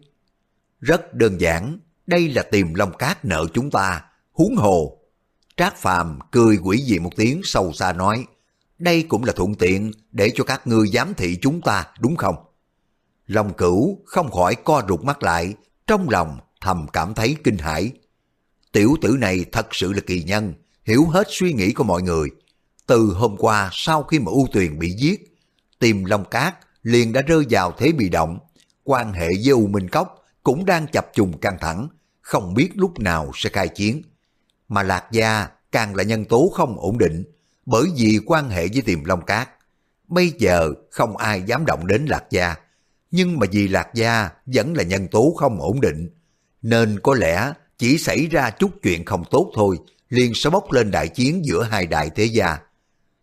Rất đơn giản, đây là tìm Long Cát nợ chúng ta, huống hồ. Trác Phàm cười quỷ dị một tiếng sâu xa nói, đây cũng là thuận tiện để cho các ngươi giám thị chúng ta, đúng không? Long cửu không khỏi co rụt mắt lại, trong lòng thầm cảm thấy kinh hãi. Tiểu tử này thật sự là kỳ nhân, hiểu hết suy nghĩ của mọi người. Từ hôm qua sau khi mà U Tuyền bị giết, tìm Long Cát liền đã rơi vào thế bị động. Quan hệ với U Minh Cốc cũng đang chập trùng căng thẳng, không biết lúc nào sẽ khai chiến. Mà Lạc Gia càng là nhân tố không ổn định, bởi vì quan hệ với tiềm Long Cát. Bây giờ không ai dám động đến Lạc Gia, nhưng mà vì Lạc Gia vẫn là nhân tố không ổn định, nên có lẽ chỉ xảy ra chút chuyện không tốt thôi, liền sẽ bốc lên đại chiến giữa hai đại thế gia.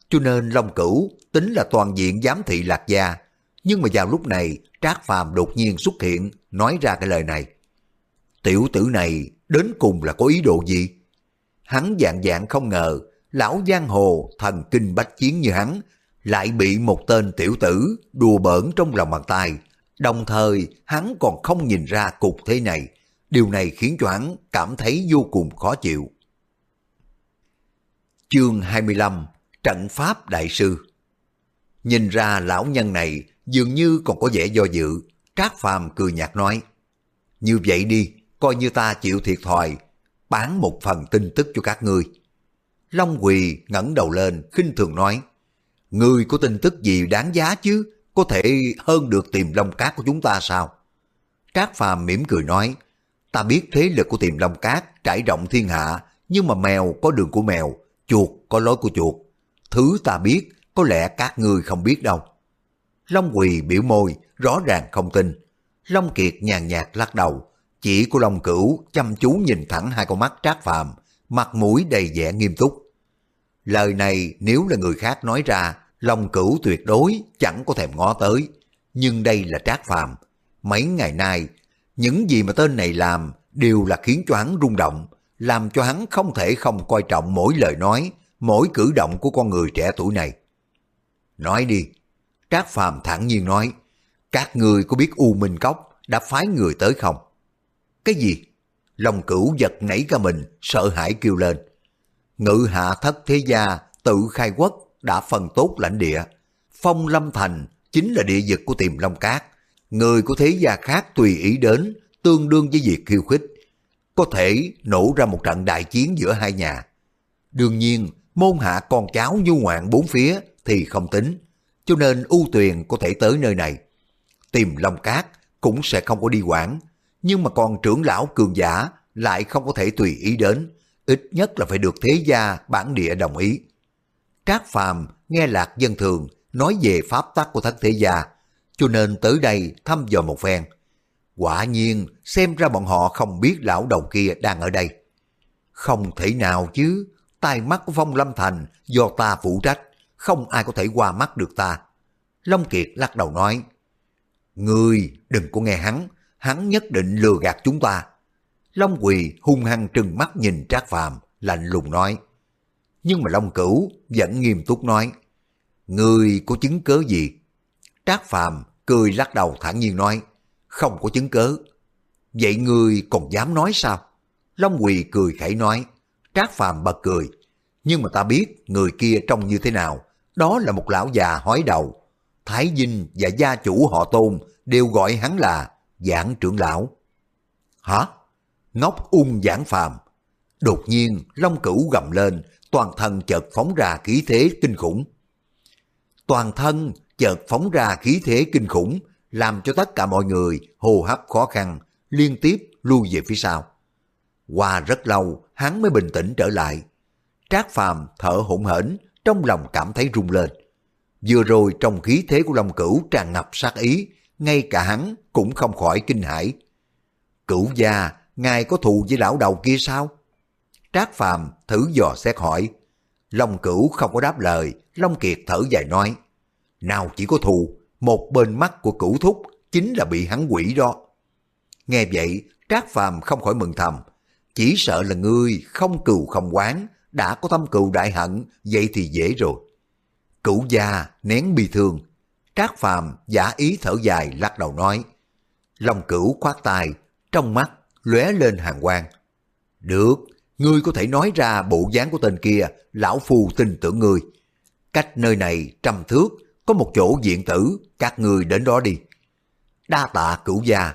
Cho nên Long Cửu tính là toàn diện giám thị Lạc Gia, nhưng mà vào lúc này Trác Phàm đột nhiên xuất hiện, nói ra cái lời này. Tiểu tử này đến cùng là có ý đồ gì? Hắn dạng dạng không ngờ, lão giang hồ thần kinh bách chiến như hắn, lại bị một tên tiểu tử đùa bỡn trong lòng bàn tay. Đồng thời, hắn còn không nhìn ra cục thế này. Điều này khiến cho hắn cảm thấy vô cùng khó chịu. Chương 25 Trận Pháp Đại Sư Nhìn ra lão nhân này dường như còn có vẻ do dự, Trác Phàm cười nhạt nói, Như vậy đi, coi như ta chịu thiệt thòi, bán một phần tin tức cho các ngươi. Long Quỳ ngẩng đầu lên, khinh thường nói, Ngươi có tin tức gì đáng giá chứ, có thể hơn được tìm Long Cát của chúng ta sao? Trác Phàm mỉm cười nói, ta biết thế lực của tiềm Long Cát trải rộng thiên hạ, nhưng mà mèo có đường của mèo, chuột có lối của chuột. Thứ ta biết, có lẽ các ngươi không biết đâu. Long Quỳ biểu môi, rõ ràng không tin. Long Kiệt nhàn nhạt lắc đầu, chỉ của Long Cửu chăm chú nhìn thẳng hai con mắt trác phàm, mặt mũi đầy vẻ nghiêm túc. Lời này nếu là người khác nói ra, Long Cửu tuyệt đối chẳng có thèm ngó tới. Nhưng đây là trác phàm. Mấy ngày nay, những gì mà tên này làm đều là khiến cho hắn rung động, làm cho hắn không thể không coi trọng mỗi lời nói, mỗi cử động của con người trẻ tuổi này. Nói đi, Trác Phàm thẳng nhiên nói, các người có biết U Minh Cốc đã phái người tới không? Cái gì? Long cửu giật nảy cả mình, sợ hãi kêu lên. Ngự hạ thất thế gia, tự khai quốc, đã phần tốt lãnh địa. Phong Lâm Thành chính là địa vực của tiềm Long Cát. Người của thế gia khác tùy ý đến, tương đương với việc khiêu khích. Có thể nổ ra một trận đại chiến giữa hai nhà. Đương nhiên, môn hạ con cháu nhu ngoạn bốn phía thì không tính cho nên ưu tuyền có thể tới nơi này. Tìm Long Cát cũng sẽ không có đi quản, nhưng mà còn trưởng lão cường giả lại không có thể tùy ý đến, ít nhất là phải được thế gia bản địa đồng ý. Trác Phàm nghe lạc dân thường nói về pháp tắc của thất thế gia, cho nên tới đây thăm dò một phen. Quả nhiên, xem ra bọn họ không biết lão đầu kia đang ở đây. Không thể nào chứ, tai mắt của Phong Lâm Thành do ta phụ trách, không ai có thể qua mắt được ta. Long Kiệt lắc đầu nói, người đừng có nghe hắn, hắn nhất định lừa gạt chúng ta. Long Quỳ hung hăng trừng mắt nhìn Trác Phàm lạnh lùng nói. Nhưng mà Long Cửu vẫn nghiêm túc nói, người có chứng cớ gì? Trác Phàm cười lắc đầu thản nhiên nói, không có chứng cớ. Vậy ngươi còn dám nói sao? Long Quỳ cười khẩy nói, Trác Phàm bật cười, nhưng mà ta biết người kia trông như thế nào, đó là một lão già hói đầu. Thái Vinh và gia chủ họ tôn đều gọi hắn là giảng trưởng lão. Hả? Ngốc ung giảng phàm. Đột nhiên, Long Cửu gầm lên, toàn thân chợt phóng ra khí thế kinh khủng. Toàn thân chợt phóng ra khí thế kinh khủng, làm cho tất cả mọi người hô hấp khó khăn, liên tiếp lui về phía sau. Qua rất lâu, hắn mới bình tĩnh trở lại. Trác Phàm thở hổn hển, trong lòng cảm thấy rung lên. Vừa rồi trong khí thế của Long Cửu tràn ngập sát ý, ngay cả hắn cũng không khỏi kinh hãi. Cửu gia, ngài có thù với lão đầu kia sao? Trác Phàm thử dò xét hỏi. Long cửu không có đáp lời, Long Kiệt thở dài nói. Nào chỉ có thù, một bên mắt của cửu thúc chính là bị hắn quỷ đó. Nghe vậy, Trác Phàm không khỏi mừng thầm. Chỉ sợ là ngươi không cừu không quán, đã có tâm cừu đại hận, vậy thì dễ rồi. Cửu gia nén bi thương, Trác Phàm giả ý thở dài lắc đầu nói. Long cửu khoát tay, trong mắt lóe lên hàng quang. Được, ngươi có thể nói ra bộ dáng của tên kia, lão phu tin tưởng ngươi. Cách nơi này trăm thước, có một chỗ diện tử, các ngươi đến đó đi. Đa tạ cửu gia.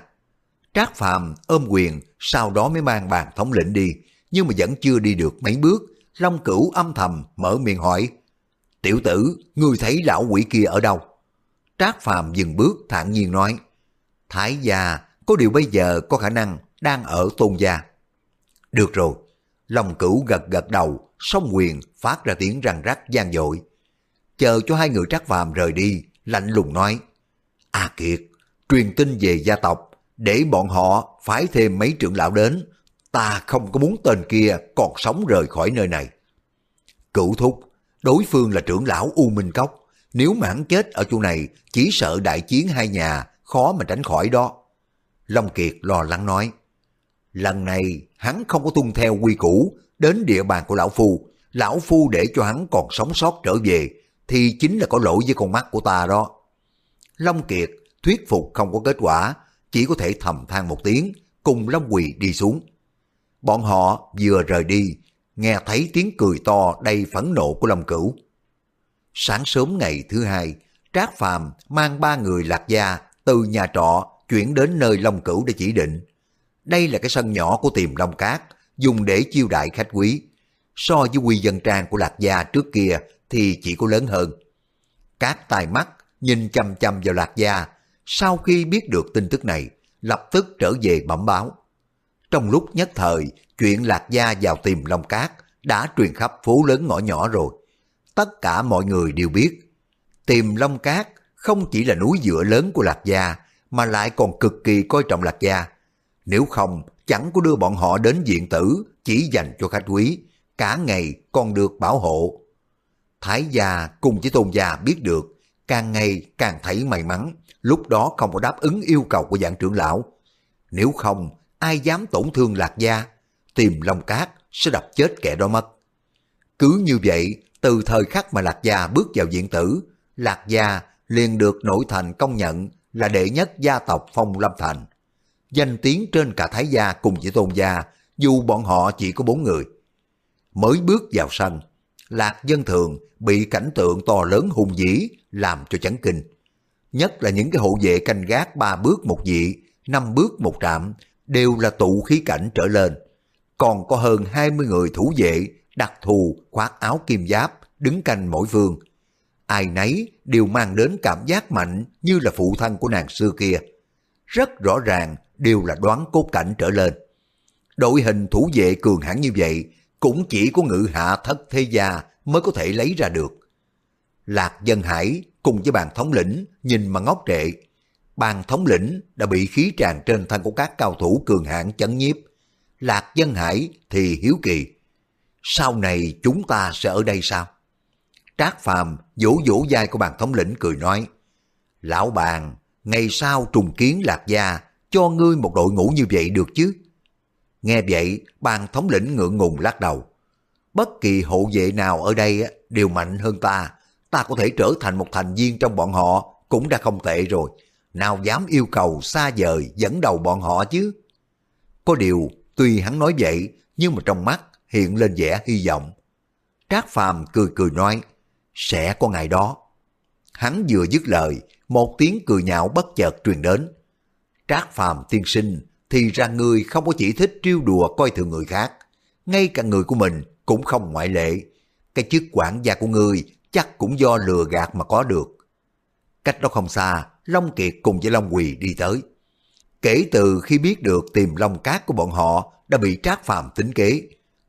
Trác Phàm ôm quyền, sau đó mới mang bàn thống lĩnh đi, nhưng mà vẫn chưa đi được mấy bước, Long Cửu âm thầm mở miệng hỏi, Tiểu tử, ngươi thấy lão quỷ kia ở đâu? Trác Phàm dừng bước thản nhiên nói, Thái gia, có điều bây giờ có khả năng đang ở tôn gia. Được rồi, Long Cửu gật gật đầu, song quyền phát ra tiếng răng rắc gian dội. Chờ cho hai người Trác vàm rời đi, lạnh lùng nói, A Kiệt, truyền tin về gia tộc, để bọn họ phái thêm mấy trưởng lão đến, ta không có muốn tên kia còn sống rời khỏi nơi này. Cửu thúc, đối phương là trưởng lão U Minh Cốc, nếu mà hắn chết ở chỗ này, chỉ sợ đại chiến hai nhà, khó mà tránh khỏi đó. Long Kiệt lo lắng nói, lần này hắn không có tuân theo quy củ, đến địa bàn của lão phu, lão phu để cho hắn còn sống sót trở về, thì chính là có lỗi với con mắt của ta đó. Long Kiệt thuyết phục không có kết quả, chỉ có thể thầm than một tiếng, cùng Long Quỳ đi xuống. Bọn họ vừa rời đi, nghe thấy tiếng cười to đầy phẫn nộ của Long Cửu. Sáng sớm ngày thứ hai, Trác Phàm mang ba người lạc gia từ nhà trọ chuyển đến nơi Long Cửu để chỉ định. Đây là cái sân nhỏ của tiềm Long Cát, dùng để chiêu đại khách quý. So với quy dân trang của lạc gia trước kia thì chỉ có lớn hơn. Các tài mắt nhìn chăm chăm vào lạc gia, sau khi biết được tin tức này, lập tức trở về bẩm báo. Trong lúc nhất thời, chuyện lạc gia vào tìm Long Cát đã truyền khắp phố lớn ngõ nhỏ rồi. Tất cả mọi người đều biết, tìm Long Cát không chỉ là núi dựa lớn của lạc gia, mà lại còn cực kỳ coi trọng lạc gia. Nếu không, chẳng có đưa bọn họ đến diện tử chỉ dành cho khách quý, cả ngày còn được bảo hộ. Thái gia cùng với tôn gia biết được, càng ngày càng thấy may mắn, lúc đó không có đáp ứng yêu cầu của dạng trưởng lão. Nếu không, ai dám tổn thương lạc gia, tìm lòng Cát sẽ đập chết kẻ đó mất. Cứ như vậy, từ thời khắc mà lạc gia bước vào diện tử, lạc gia liền được nội thành công nhận là đệ nhất gia tộc Phong Lâm Thành. Danh tiếng trên cả Thái gia cùng với Tôn gia, dù bọn họ chỉ có bốn người. Mới bước vào sân, Lạc Dân Thường bị cảnh tượng to lớn hùng dĩ làm cho chấn kinh. Nhất là những cái hộ vệ canh gác ba bước một vị, năm bước một trạm, đều là tụ khí cảnh trở lên. Còn có hơn 20 người thủ vệ đặc thù khoác áo kim giáp, đứng canh mỗi phương. Ai nấy đều mang đến cảm giác mạnh như là phụ thân của nàng xưa kia. Rất rõ ràng đều là đoán cốt cảnh trở lên. Đội hình thủ vệ cường hãn như vậy cũng chỉ có ngự hạ thất thế gia mới có thể lấy ra được. Lạc Dân Hải cùng với bàn thống lĩnh nhìn mà ngốc trệ. Bàn thống lĩnh đã bị khí tràn trên thân của các cao thủ cường hãn chấn nhiếp. Lạc Dân Hải thì hiếu kỳ. Sau này chúng ta sẽ ở đây sao? Trác Phàm vỗ vỗ vai của bàn thống lĩnh cười nói. Lão bàn, ngày sau trùng kiến Lạc Gia cho ngươi một đội ngũ như vậy được chứ? Nghe vậy, bàn thống lĩnh ngượng ngùng lắc đầu. Bất kỳ hộ vệ nào ở đây đều mạnh hơn ta. Ta có thể trở thành một thành viên trong bọn họ cũng đã không tệ rồi. Nào dám yêu cầu xa vời dẫn đầu bọn họ chứ? Có điều, tuy hắn nói vậy, nhưng mà trong mắt hiện lên vẻ hy vọng. Trác Phàm cười cười nói, sẽ có ngày đó. Hắn vừa dứt lời, một tiếng cười nhạo bất chợt truyền đến. Trác Phàm tiên sinh, thì ra người không có chỉ thích trêu đùa coi thường người khác. Ngay cả người của mình cũng không ngoại lệ. Cái chức quản gia của người chắc cũng do lừa gạt mà có được. Cách đó không xa, Long Kiệt cùng với Long Quỳ đi tới. Kể từ khi biết được tìm Long Cát của bọn họ đã bị Trác Phàm tính kế,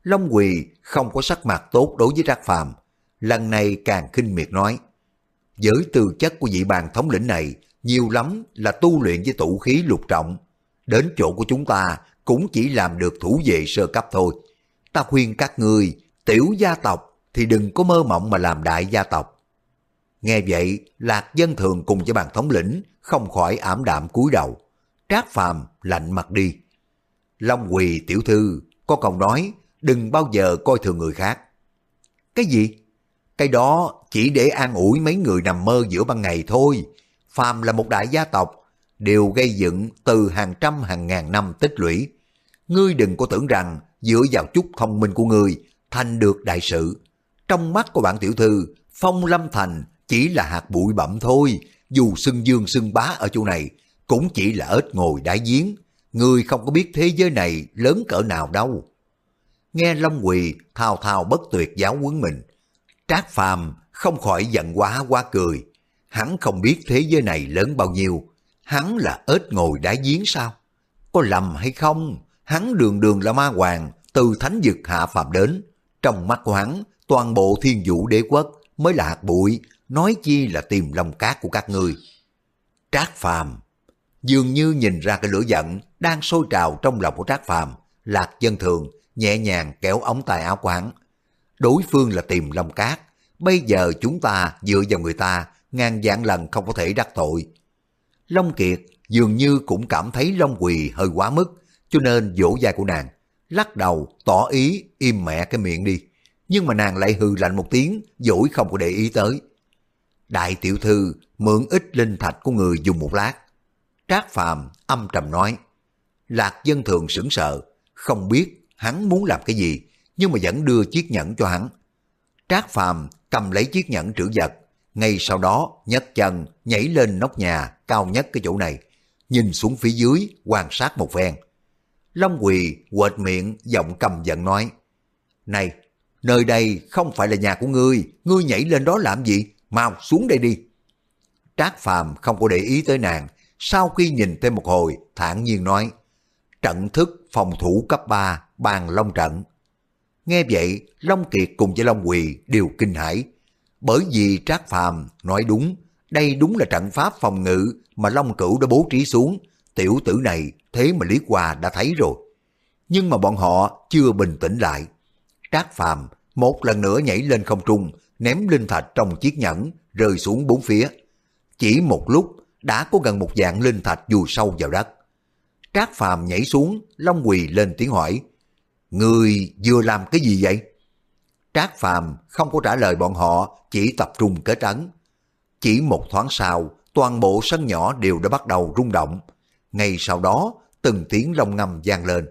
Long Quỳ không có sắc mặt tốt đối với Trác Phàm, lần này càng khinh miệt nói. Với tư chất của vị bàn thống lĩnh này, nhiều lắm là tu luyện với tụ khí lục trọng đến chỗ của chúng ta cũng chỉ làm được thủ vệ sơ cấp thôi. Ta khuyên các ngươi, tiểu gia tộc thì đừng có mơ mộng mà làm đại gia tộc. Nghe vậy, Lạc Dân Thường cùng với bàn thống lĩnh không khỏi ảm đạm cúi đầu. Trác Phàm lạnh mặt đi. Long Quỳ tiểu thư, có câu nói, đừng bao giờ coi thường người khác. Cái gì? Cái đó chỉ để an ủi mấy người nằm mơ giữa ban ngày thôi. Phàm là một đại gia tộc, đều gây dựng từ hàng trăm hàng ngàn năm tích lũy. Ngươi đừng có tưởng rằng dựa vào chút thông minh của ngươi thành được đại sự. Trong mắt của bạn tiểu thư, Phong Lâm Thành chỉ là hạt bụi bẩm thôi, dù sưng dương sưng bá ở chỗ này, cũng chỉ là ếch ngồi đáy giếng. Ngươi không có biết thế giới này lớn cỡ nào đâu. Nghe Long Quỳ thao thao bất tuyệt giáo huấn mình, Trác Phàm không khỏi giận quá quá cười. Hắn không biết thế giới này lớn bao nhiêu, hắn là ếch ngồi đáy giếng sao? Có lầm hay không? Hắn đường đường là ma hoàng, từ thánh dực hạ phàm đến. Trong mắt của hắn, toàn bộ thiên vũ đế quốc mới là hạt bụi, nói chi là tìm lòng cát của các ngươi. Trác Phàm dường như nhìn ra cái lửa giận đang sôi trào trong lòng của Trác Phàm, Lạc Dân Thường nhẹ nhàng kéo ống tay áo quán. Đối phương là tìm lòng cát, bây giờ chúng ta dựa vào người ta ngàn dạng lần không có thể đắc tội. Long Kiệt dường như cũng cảm thấy Long Quỳ hơi quá mức, cho nên vỗ vai của nàng, lắc đầu tỏ ý im mẹ cái miệng đi. Nhưng mà nàng lại hừ lạnh một tiếng, dỗi không có để ý tới. Đại tiểu thư mượn ít linh thạch của người dùng một lát. Trác Phàm âm trầm nói. Lạc dân thường sững sợ, không biết hắn muốn làm cái gì, nhưng mà vẫn đưa chiếc nhẫn cho hắn. Trác Phàm cầm lấy chiếc nhẫn trữ vật, ngay sau đó nhấc chân nhảy lên nóc nhà cao nhất cái chỗ này, nhìn xuống phía dưới quan sát một phen. Long Quỳ quệt miệng giọng cầm giận nói, Này, nơi đây không phải là nhà của ngươi, ngươi nhảy lên đó làm gì? Mau xuống đây đi. Trác Phàm không có để ý tới nàng, sau khi nhìn thêm một hồi, thản nhiên nói, trận thức phòng thủ cấp 3, bàn long trận. Nghe vậy, Long Kiệt cùng với Long Quỳ đều kinh hãi, bởi vì Trác Phàm nói đúng, đây đúng là trận pháp phòng ngự mà Long Cửu đã bố trí xuống, tiểu tử này thế mà Lý Hòa đã thấy rồi. Nhưng mà bọn họ chưa bình tĩnh lại. Trác Phàm một lần nữa nhảy lên không trung, ném linh thạch trong chiếc nhẫn, rơi xuống bốn phía. Chỉ một lúc, đã có gần một dạng linh thạch dù sâu vào đất. Trác Phàm nhảy xuống, Long Quỳ lên tiếng hỏi, Người vừa làm cái gì vậy? Trác Phàm không có trả lời bọn họ, chỉ tập trung kết ấn. Chỉ một thoáng sau, toàn bộ sân nhỏ đều đã bắt đầu rung động. Ngay sau đó, từng tiếng rồng ngầm vang lên.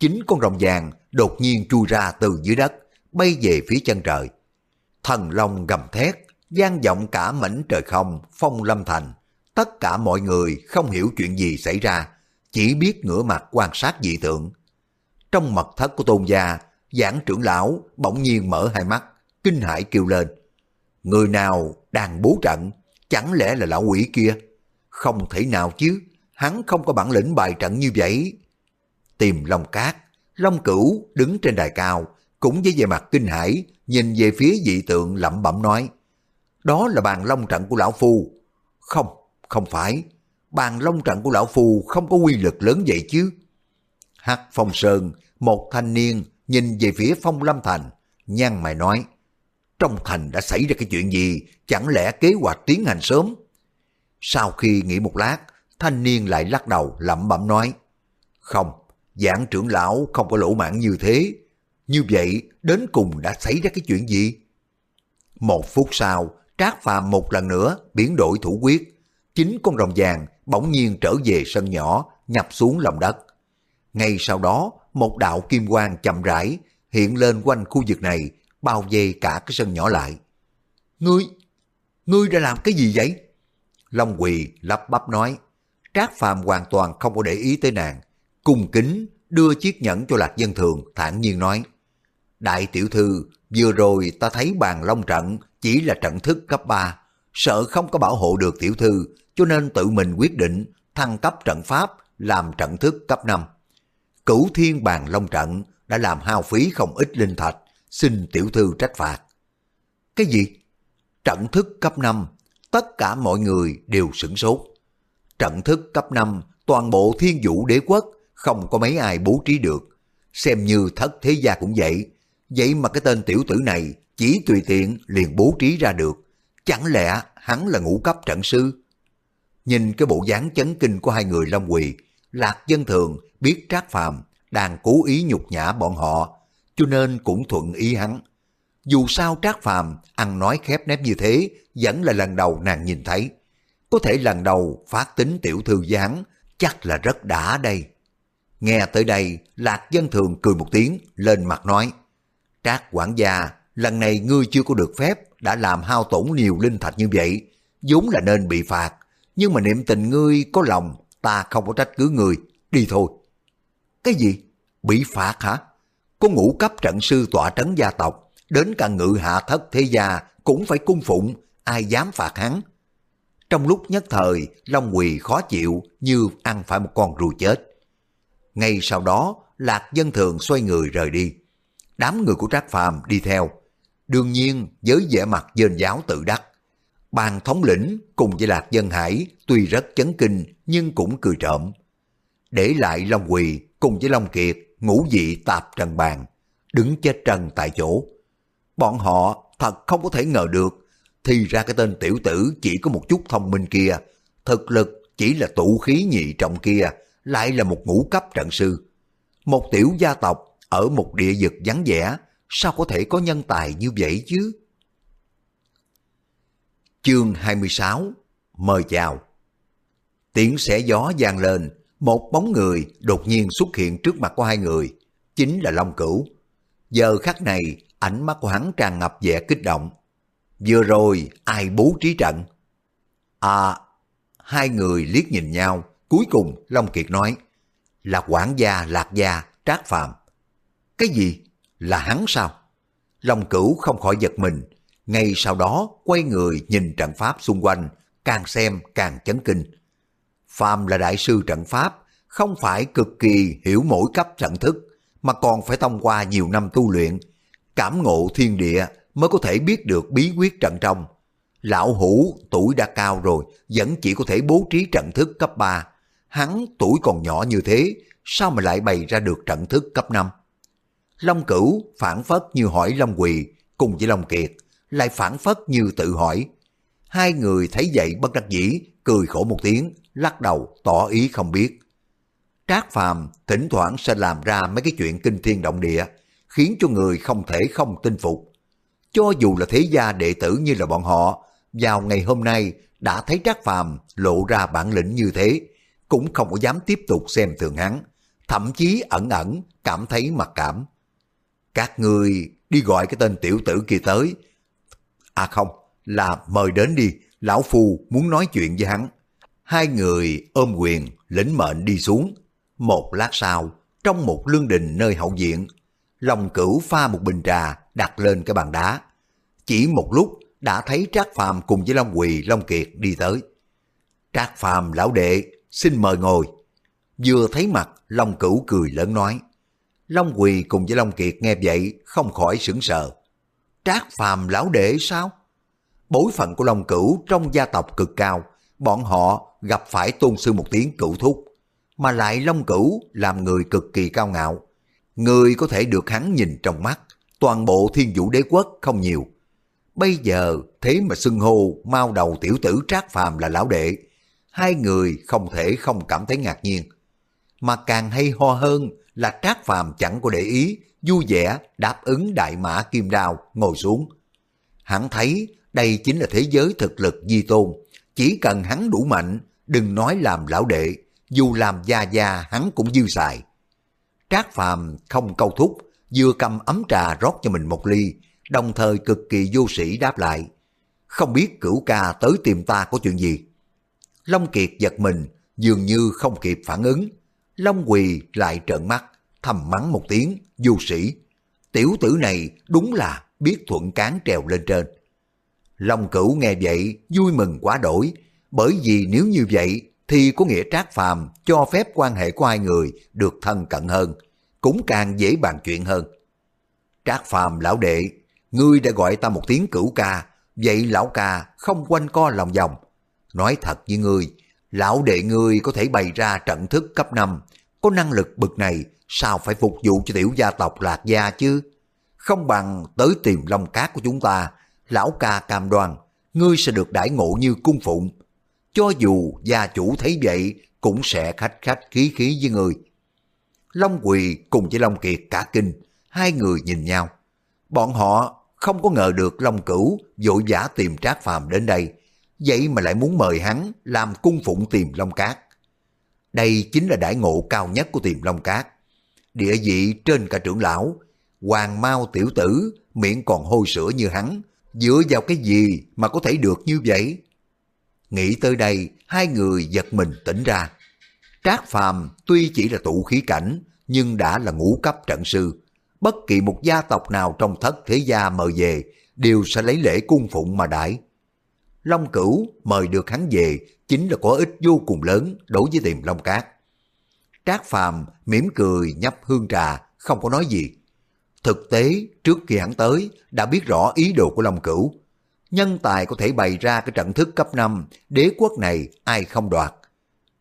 Chính con rồng vàng đột nhiên chui ra từ dưới đất, bay về phía chân trời. Thần long gầm thét, gian vọng cả mảnh trời không, phong lâm thành. Tất cả mọi người không hiểu chuyện gì xảy ra, chỉ biết ngửa mặt quan sát dị tượng. Trong mật thất của tôn gia, giảng trưởng lão bỗng nhiên mở hai mắt, kinh hãi kêu lên. Người nào đang bố trận, chẳng lẽ là lão quỷ kia? Không thể nào chứ, hắn không có bản lĩnh bài trận như vậy. Tìm Long Cát, Long Cửu đứng trên đài cao, cũng với vẻ mặt kinh hãi nhìn về phía dị tượng lẩm bẩm nói. Đó là bàn long trận của lão phu. Không, không phải. Bàn long trận của lão phu không có quy lực lớn vậy chứ. Hắc Phong Sơn, một thanh niên nhìn về phía Phong Lâm Thành, nhăn mày nói, trong thành đã xảy ra cái chuyện gì, chẳng lẽ kế hoạch tiến hành sớm? Sau khi nghĩ một lát, thanh niên lại lắc đầu lẩm bẩm nói, không, giảng trưởng lão không có lỗ mãn như thế. Như vậy, đến cùng đã xảy ra cái chuyện gì? Một phút sau, Trác Phàm một lần nữa biến đổi thủ quyết. Chính con rồng vàng bỗng nhiên trở về sân nhỏ, nhập xuống lòng đất. Ngay sau đó, một đạo kim quang chậm rãi hiện lên quanh khu vực này, bao vây cả cái sân nhỏ lại. Ngươi, ngươi đã làm cái gì vậy? Long Quỳ lắp bắp nói. Trác Phàm hoàn toàn không có để ý tới nàng. Cung kính đưa chiếc nhẫn cho Lạc Dân Thường thản nhiên nói. Đại tiểu thư, vừa rồi ta thấy bàn long trận chỉ là trận thức cấp 3. Sợ không có bảo hộ được tiểu thư, cho nên tự mình quyết định thăng cấp trận pháp làm trận thức cấp 5. Cửu thiên bàn long trận đã làm hao phí không ít linh thạch, xin tiểu thư trách phạt. Cái gì? Trận thức cấp 5, tất cả mọi người đều sửng sốt. Trận thức cấp 5 toàn bộ thiên vũ đế quốc không có mấy ai bố trí được. Xem như thất thế gia cũng vậy. Vậy mà cái tên tiểu tử này chỉ tùy tiện liền bố trí ra được. Chẳng lẽ hắn là ngũ cấp trận sư? Nhìn cái bộ dáng chấn kinh của hai người Long Quỳ, Lạc Dân Thường biết Trác Phàm đang cố ý nhục nhã bọn họ, cho nên cũng thuận ý hắn. Dù sao Trác Phàm ăn nói khép nép như thế, vẫn là lần đầu nàng nhìn thấy. Có thể lần đầu phát tính tiểu thư gián, chắc là rất đã đây. Nghe tới đây, Lạc Dân Thường cười một tiếng, lên mặt nói, Trác quản gia, lần này ngươi chưa có được phép, đã làm hao tổn nhiều linh thạch như vậy, vốn là nên bị phạt, nhưng mà niệm tình ngươi có lòng, ta không có trách cứ người đi thôi. Cái gì? Bị phạt hả? Có ngũ cấp trận sư tọa trấn gia tộc, đến cả ngự hạ thất thế gia cũng phải cung phụng, ai dám phạt hắn. Trong lúc nhất thời, Long Quỳ khó chịu như ăn phải một con rùa chết. Ngay sau đó, Lạc Dân Thường xoay người rời đi. Đám người của Trác Phàm đi theo. Đương nhiên, với vẻ mặt dên giáo tự đắc. Bàn thống lĩnh cùng với Lạc Dân Hải tuy rất chấn kinh nhưng cũng cười trộm. Để lại Long Quỳ cùng với Long Kiệt ngũ dị tạp trần bàn, đứng chết trần tại chỗ. Bọn họ thật không có thể ngờ được, thì ra cái tên tiểu tử chỉ có một chút thông minh kia, thực lực chỉ là tụ khí nhị trọng kia, lại là một ngũ cấp trận sư. Một tiểu gia tộc ở một địa vực vắng vẻ, sao có thể có nhân tài như vậy chứ? Chương 26 Mời chào Tiếng xẻ gió vang lên, một bóng người đột nhiên xuất hiện trước mặt của hai người, chính là Long Cửu. Giờ khắc này, ánh mắt của hắn tràn ngập vẻ kích động. Vừa rồi, ai bố trí trận? À, hai người liếc nhìn nhau, cuối cùng Long Kiệt nói, là quản gia Lạc Gia Trác phạm Cái gì? Là hắn sao? Long Cửu không khỏi giật mình, ngay sau đó quay người nhìn trận pháp xung quanh, càng xem càng chấn kinh. Phàm là đại sư trận pháp, không phải cực kỳ hiểu mỗi cấp trận thức, mà còn phải thông qua nhiều năm tu luyện, cảm ngộ thiên địa mới có thể biết được bí quyết trận trong. Lão hủ tuổi đã cao rồi, vẫn chỉ có thể bố trí trận thức cấp 3. Hắn tuổi còn nhỏ như thế, sao mà lại bày ra được trận thức cấp 5? Long cửu phản phất như hỏi Long Quỳ, cùng với Long Kiệt, lại phản phất như tự hỏi. Hai người thấy vậy bất đắc dĩ, cười khổ một tiếng, lắc đầu tỏ ý không biết. Trác Phàm thỉnh thoảng sẽ làm ra mấy cái chuyện kinh thiên động địa, khiến cho người không thể không tin phục. Cho dù là thế gia đệ tử như là bọn họ, vào ngày hôm nay đã thấy Trác Phàm lộ ra bản lĩnh như thế, cũng không có dám tiếp tục xem thường hắn, thậm chí ẩn ẩn cảm thấy mặc cảm. Các người đi gọi cái tên tiểu tử kia tới. À không, là mời đến đi, lão phu muốn nói chuyện với hắn. Hai người ôm quyền, lĩnh mệnh đi xuống. Một lát sau, trong một lương đình nơi hậu viện, lòng cửu pha một bình trà đặt lên cái bàn đá. Chỉ một lúc đã thấy Trác Phàm cùng với Long Quỳ, Long Kiệt đi tới. Trác Phàm lão đệ, xin mời ngồi. Vừa thấy mặt, Long Cửu cười lớn nói. Long Quỳ cùng với Long Kiệt nghe vậy không khỏi sững sờ. Trác Phàm lão đệ sao? Bối phận của Long Cửu trong gia tộc cực cao, bọn họ gặp phải tôn sư một tiếng cửu thúc, mà lại Long Cửu làm người cực kỳ cao ngạo. Người có thể được hắn nhìn trong mắt, toàn bộ thiên vũ đế quốc không nhiều. Bây giờ thế mà xưng hô mau đầu tiểu tử Trác Phàm là lão đệ, hai người không thể không cảm thấy ngạc nhiên. Mà càng hay ho hơn là Trác Phàm chẳng có để ý, vui vẻ đáp ứng đại mã kim đao ngồi xuống. Hắn thấy đây chính là thế giới thực lực di tôn, chỉ cần hắn đủ mạnh, đừng nói làm lão đệ, dù làm gia gia hắn cũng dư xài. Trác Phàm không câu thúc, vừa cầm ấm trà rót cho mình một ly, đồng thời cực kỳ vô sĩ đáp lại. Không biết cửu ca tới tìm ta có chuyện gì? Long Kiệt giật mình, dường như không kịp phản ứng. Long Quỳ lại trợn mắt, thầm mắng một tiếng, vô sĩ. Tiểu tử này đúng là biết thuận cán trèo lên trên. Long cửu nghe vậy, vui mừng quá đổi, bởi vì nếu như vậy thì có nghĩa trác phàm cho phép quan hệ của hai người được thân cận hơn, cũng càng dễ bàn chuyện hơn. Trác phàm lão đệ, ngươi đã gọi ta một tiếng cửu ca, vậy lão ca không quanh co lòng vòng. Nói thật với ngươi, Lão đệ ngươi có thể bày ra trận thức cấp 5, có năng lực bực này, sao phải phục vụ cho tiểu gia tộc Lạc Gia chứ? Không bằng tới tìm long cát của chúng ta, lão ca cam đoan, ngươi sẽ được đãi ngộ như cung phụng. Cho dù gia chủ thấy vậy, cũng sẽ khách khách khí khí với người. Long Quỳ cùng với Long Kiệt cả kinh, hai người nhìn nhau. Bọn họ không có ngờ được Long Cửu vội vã tìm Trác Phàm đến đây, vậy mà lại muốn mời hắn làm cung phụng tìm Long Cát. Đây chính là đại ngộ cao nhất của tìm Long Cát. Địa vị trên cả trưởng lão, hoàng mau tiểu tử, miệng còn hôi sữa như hắn, dựa vào cái gì mà có thể được như vậy? Nghĩ tới đây, hai người giật mình tỉnh ra. Trác Phàm tuy chỉ là tụ khí cảnh, nhưng đã là ngũ cấp trận sư. Bất kỳ một gia tộc nào trong thất thế gia mời về, đều sẽ lấy lễ cung phụng mà đãi. Long Cửu mời được hắn về chính là có ích vô cùng lớn đối với tiềm Long Cát. Trác Phàm mỉm cười nhấp hương trà, không có nói gì. Thực tế, trước khi hắn tới, đã biết rõ ý đồ của Long Cửu. Nhân tài có thể bày ra cái trận thức cấp 5, đế quốc này ai không đoạt.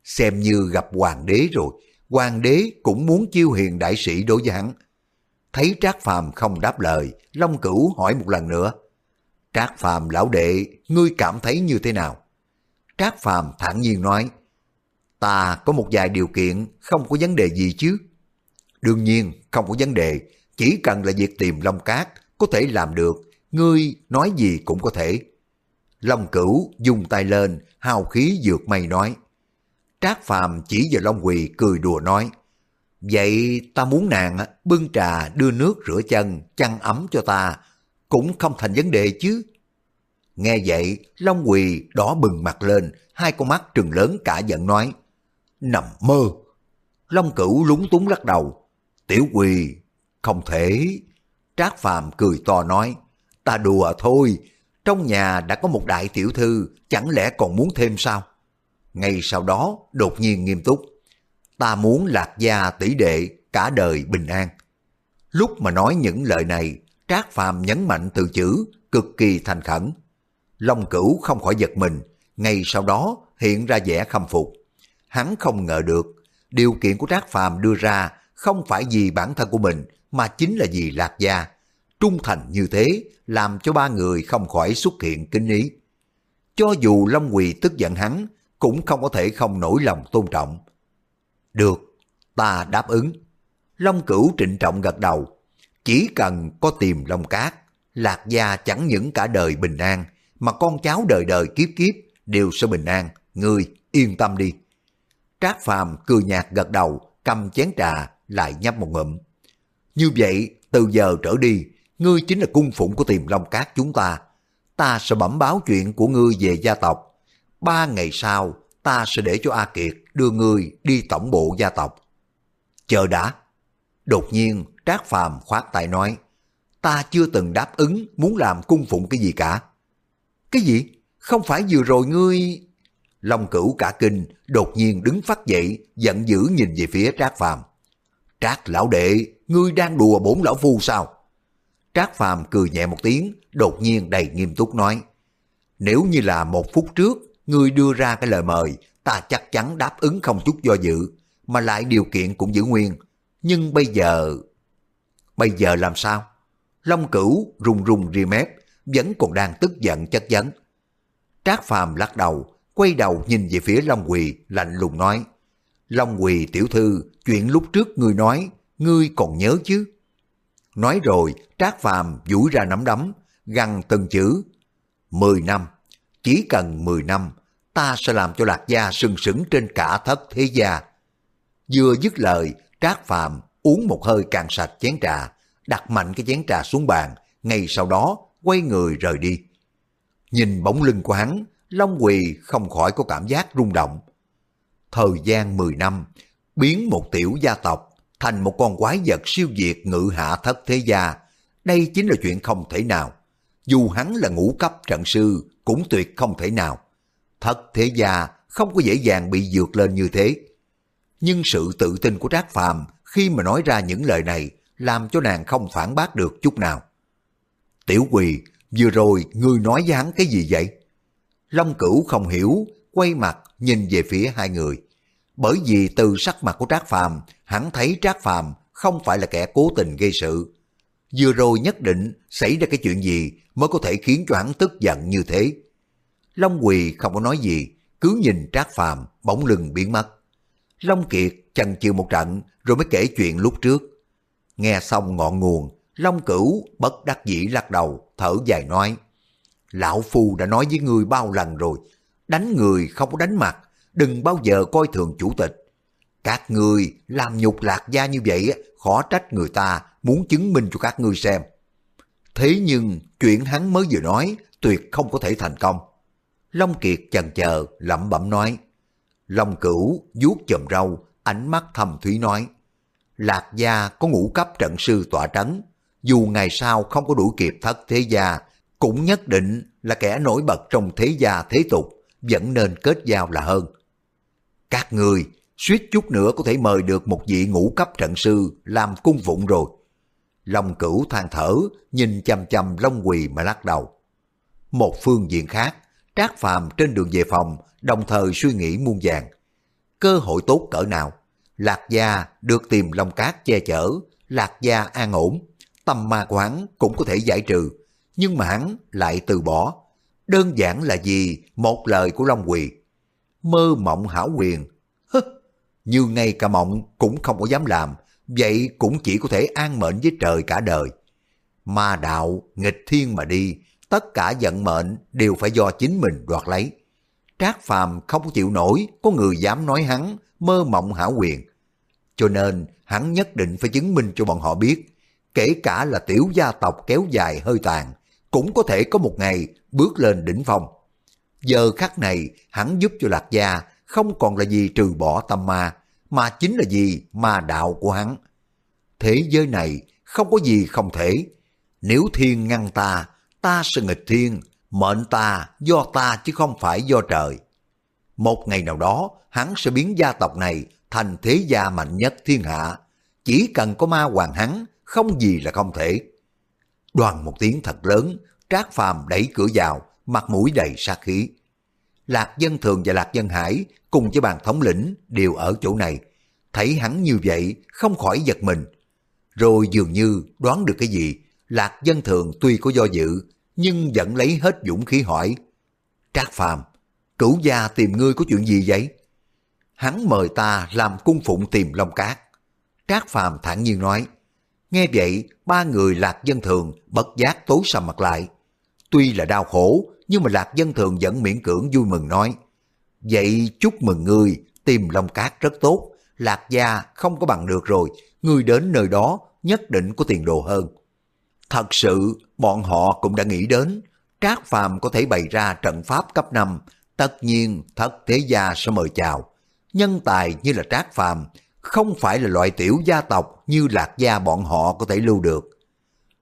Xem như gặp hoàng đế rồi, hoàng đế cũng muốn chiêu hiền đại sĩ đối với hắn. Thấy Trác Phàm không đáp lời, Long Cửu hỏi một lần nữa. Trác Phàm lão đệ, ngươi cảm thấy như thế nào? Trác Phàm thản nhiên nói, ta có một vài điều kiện, không có vấn đề gì chứ. Đương nhiên, không có vấn đề, chỉ cần là việc tìm Long Cát, có thể làm được, ngươi nói gì cũng có thể. Long Cửu dùng tay lên, hào khí dược mây nói. Trác Phàm chỉ vào Long Quỳ cười đùa nói, Vậy ta muốn nàng bưng trà đưa nước rửa chân, chăn ấm cho ta, cũng không thành vấn đề chứ. Nghe vậy, Long Quỳ đỏ bừng mặt lên, hai con mắt trừng lớn cả giận nói, nằm mơ. Long Cửu lúng túng lắc đầu, tiểu Quỳ, không thể. Trác Phàm cười to nói, ta đùa thôi, trong nhà đã có một đại tiểu thư, chẳng lẽ còn muốn thêm sao? Ngay sau đó, đột nhiên nghiêm túc, ta muốn lạc gia tỷ đệ cả đời bình an. Lúc mà nói những lời này, Trác Phàm nhấn mạnh từ chữ, cực kỳ thành khẩn. Long cửu không khỏi giật mình, ngay sau đó hiện ra vẻ khâm phục. Hắn không ngờ được, điều kiện của Trác Phàm đưa ra không phải vì bản thân của mình, mà chính là vì Lạc Gia. Trung thành như thế, làm cho ba người không khỏi xuất hiện kính ý. Cho dù Long Quỳ tức giận hắn, cũng không có thể không nổi lòng tôn trọng. Được, ta đáp ứng. Long cửu trịnh trọng gật đầu. Chỉ cần có tìm Long Cát, Lạc Gia chẳng những cả đời bình an, mà con cháu đời đời kiếp kiếp đều sẽ bình an, ngươi yên tâm đi. Trác Phàm cười nhạt gật đầu, cầm chén trà, lại nhấp một ngụm. Như vậy, từ giờ trở đi, ngươi chính là cung phụng của tiềm long cát chúng ta. Ta sẽ bẩm báo chuyện của ngươi về gia tộc. Ba ngày sau, ta sẽ để cho A Kiệt đưa ngươi đi tổng bộ gia tộc. Chờ đã. Đột nhiên, Trác Phàm khoát tay nói, ta chưa từng đáp ứng muốn làm cung phụng cái gì cả. Cái gì? Không phải vừa rồi ngươi... Long cửu cả kinh, đột nhiên đứng phát dậy, giận dữ nhìn về phía Trác Phàm. Trác lão đệ, ngươi đang đùa bốn lão phu sao? Trác Phàm cười nhẹ một tiếng, đột nhiên đầy nghiêm túc nói. Nếu như là một phút trước, ngươi đưa ra cái lời mời, ta chắc chắn đáp ứng không chút do dự, mà lại điều kiện cũng giữ nguyên. Nhưng bây giờ... Bây giờ làm sao? Long cửu rùng rùng ri mép, vẫn còn đang tức giận chất vấn. Trác Phàm lắc đầu, quay đầu nhìn về phía Long Quỳ, lạnh lùng nói. Long Quỳ tiểu thư, chuyện lúc trước ngươi nói, ngươi còn nhớ chứ? Nói rồi, Trác Phàm duỗi ra nắm đấm, gằn từng chữ. Mười năm, chỉ cần mười năm, ta sẽ làm cho Lạc Gia sừng sững trên cả thất thế gia. Vừa dứt lời, Trác Phàm uống một hơi càng sạch chén trà, đặt mạnh cái chén trà xuống bàn, ngay sau đó quay người rời đi. Nhìn bóng lưng của hắn, Long Quỳ không khỏi có cảm giác rung động. Thời gian 10 năm, biến một tiểu gia tộc thành một con quái vật siêu diệt ngự hạ thất thế gia, đây chính là chuyện không thể nào. Dù hắn là ngũ cấp trận sư, cũng tuyệt không thể nào. Thất thế gia không có dễ dàng bị dược lên như thế. Nhưng sự tự tin của Trác Phàm khi mà nói ra những lời này làm cho nàng không phản bác được chút nào. Tiểu quỳ, vừa rồi ngươi nói với hắn cái gì vậy? Long cửu không hiểu, quay mặt nhìn về phía hai người. Bởi vì từ sắc mặt của Trác Phàm, hắn thấy Trác Phàm không phải là kẻ cố tình gây sự. Vừa rồi nhất định xảy ra cái chuyện gì mới có thể khiến cho hắn tức giận như thế. Long Quỳ không có nói gì, cứ nhìn Trác Phàm bỗng lưng biến mất. Long Kiệt chần chừ một trận rồi mới kể chuyện lúc trước. Nghe xong ngọn nguồn, Long Cửu bất đắc dĩ lắc đầu, thở dài nói. Lão Phu đã nói với ngươi bao lần rồi, đánh người không có đánh mặt, đừng bao giờ coi thường chủ tịch. Các người làm nhục lạc gia như vậy, khó trách người ta muốn chứng minh cho các ngươi xem. Thế nhưng chuyện hắn mới vừa nói tuyệt không có thể thành công. Long Kiệt chần chờ lẩm bẩm nói. Long Cửu vuốt chùm râu, ánh mắt thầm thúy nói. Lạc gia có ngũ cấp trận sư tỏa trấn, dù ngày sau không có đuổi kịp thất thế gia, cũng nhất định là kẻ nổi bật trong thế gia thế tục, vẫn nên kết giao là hơn. Các người suýt chút nữa có thể mời được một vị ngũ cấp trận sư làm cung vụng rồi. Long cửu than thở, nhìn chằm chằm Long Quỳ mà lắc đầu. Một phương diện khác, Trác Phàm trên đường về phòng, đồng thời suy nghĩ muôn vàng. Cơ hội tốt cỡ nào? Lạc Gia được tìm Long Cát che chở, Lạc Gia an ổn, tâm ma của hắn cũng có thể giải trừ, nhưng mà hắn lại từ bỏ. Đơn giản là gì một lời của Long Quỳ. Mơ mộng hảo quyền. Như ngay cả mộng cũng không có dám làm, vậy cũng chỉ có thể an mệnh với trời cả đời. Ma đạo, nghịch thiên mà đi, tất cả vận mệnh đều phải do chính mình đoạt lấy. Trác Phàm không chịu nổi, có người dám nói hắn mơ mộng hảo quyền. Cho nên hắn nhất định phải chứng minh cho bọn họ biết, kể cả là tiểu gia tộc kéo dài hơi tàn, cũng có thể có một ngày bước lên đỉnh phong. Giờ khắc này hắn giúp cho Lạc Gia không còn là gì trừ bỏ tâm ma, mà chính là gì mà đạo của hắn. Thế giới này không có gì không thể. Nếu thiên ngăn ta, ta sẽ nghịch thiên, mệnh ta do ta chứ không phải do trời. Một ngày nào đó, hắn sẽ biến gia tộc này thành thế gia mạnh nhất thiên hạ. Chỉ cần có ma hoàng hắn, không gì là không thể. Đoàn một tiếng thật lớn, Trác Phàm đẩy cửa vào, mặt mũi đầy sát khí. Lạc Dân Thường và Lạc Dân Hải cùng với bàn thống lĩnh đều ở chỗ này. Thấy hắn như vậy, không khỏi giật mình. Rồi dường như đoán được cái gì, Lạc Dân Thường tuy có do dự, nhưng vẫn lấy hết dũng khí hỏi. Trác Phàm, cửu gia tìm ngươi có chuyện gì vậy? Hắn mời ta làm cung phụng tìm Long Cát. Trác Phàm thản nhiên nói. Nghe vậy, ba người Lạc Dân Thường bất giác tối sầm mặt lại. Tuy là đau khổ, nhưng mà Lạc Dân Thường vẫn miễn cưỡng vui mừng nói. Vậy chúc mừng ngươi, tìm Long Cát rất tốt, Lạc Gia không có bằng được rồi, ngươi đến nơi đó nhất định có tiền đồ hơn. Thật sự, bọn họ cũng đã nghĩ đến, Trác Phàm có thể bày ra trận pháp cấp 5, tất nhiên thất thế gia sẽ mời chào. Nhân tài như là Trác Phàm không phải là loại tiểu gia tộc như Lạc Gia bọn họ có thể lưu được.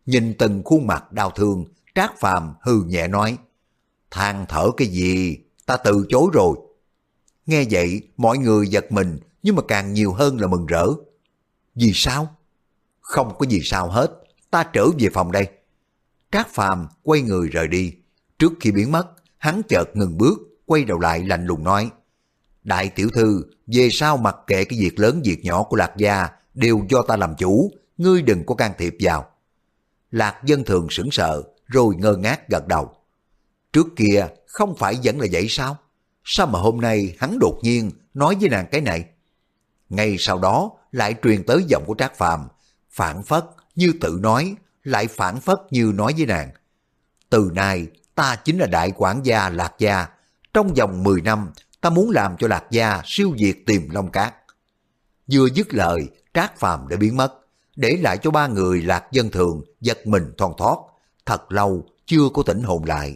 Nhìn từng khuôn mặt đau thương, Trác Phàm hừ nhẹ nói, than thở cái gì, ta từ chối rồi. Nghe vậy, mọi người giật mình, nhưng mà càng nhiều hơn là mừng rỡ. Vì sao? Không có gì sao hết, ta trở về phòng đây. Trác Phàm quay người rời đi. Trước khi biến mất, hắn chợt ngừng bước, quay đầu lại lạnh lùng nói. Đại tiểu thư, về sau mặc kệ cái việc lớn việc nhỏ của Lạc Gia đều do ta làm chủ, ngươi đừng có can thiệp vào. Lạc dân thường sững sờ, rồi ngơ ngác gật đầu. Trước kia không phải vẫn là vậy sao? Sao mà hôm nay hắn đột nhiên nói với nàng cái này? Ngay sau đó lại truyền tới giọng của Trác Phàm, phản phất như tự nói, lại phản phất như nói với nàng. Từ nay ta chính là đại quản gia Lạc Gia, trong vòng 10 năm ta muốn làm cho Lạc Gia siêu diệt tìm Long Cát. Vừa dứt lời, Trác Phàm đã biến mất, để lại cho ba người Lạc Dân Thường giật mình thon thót, thật lâu chưa có tỉnh hồn lại.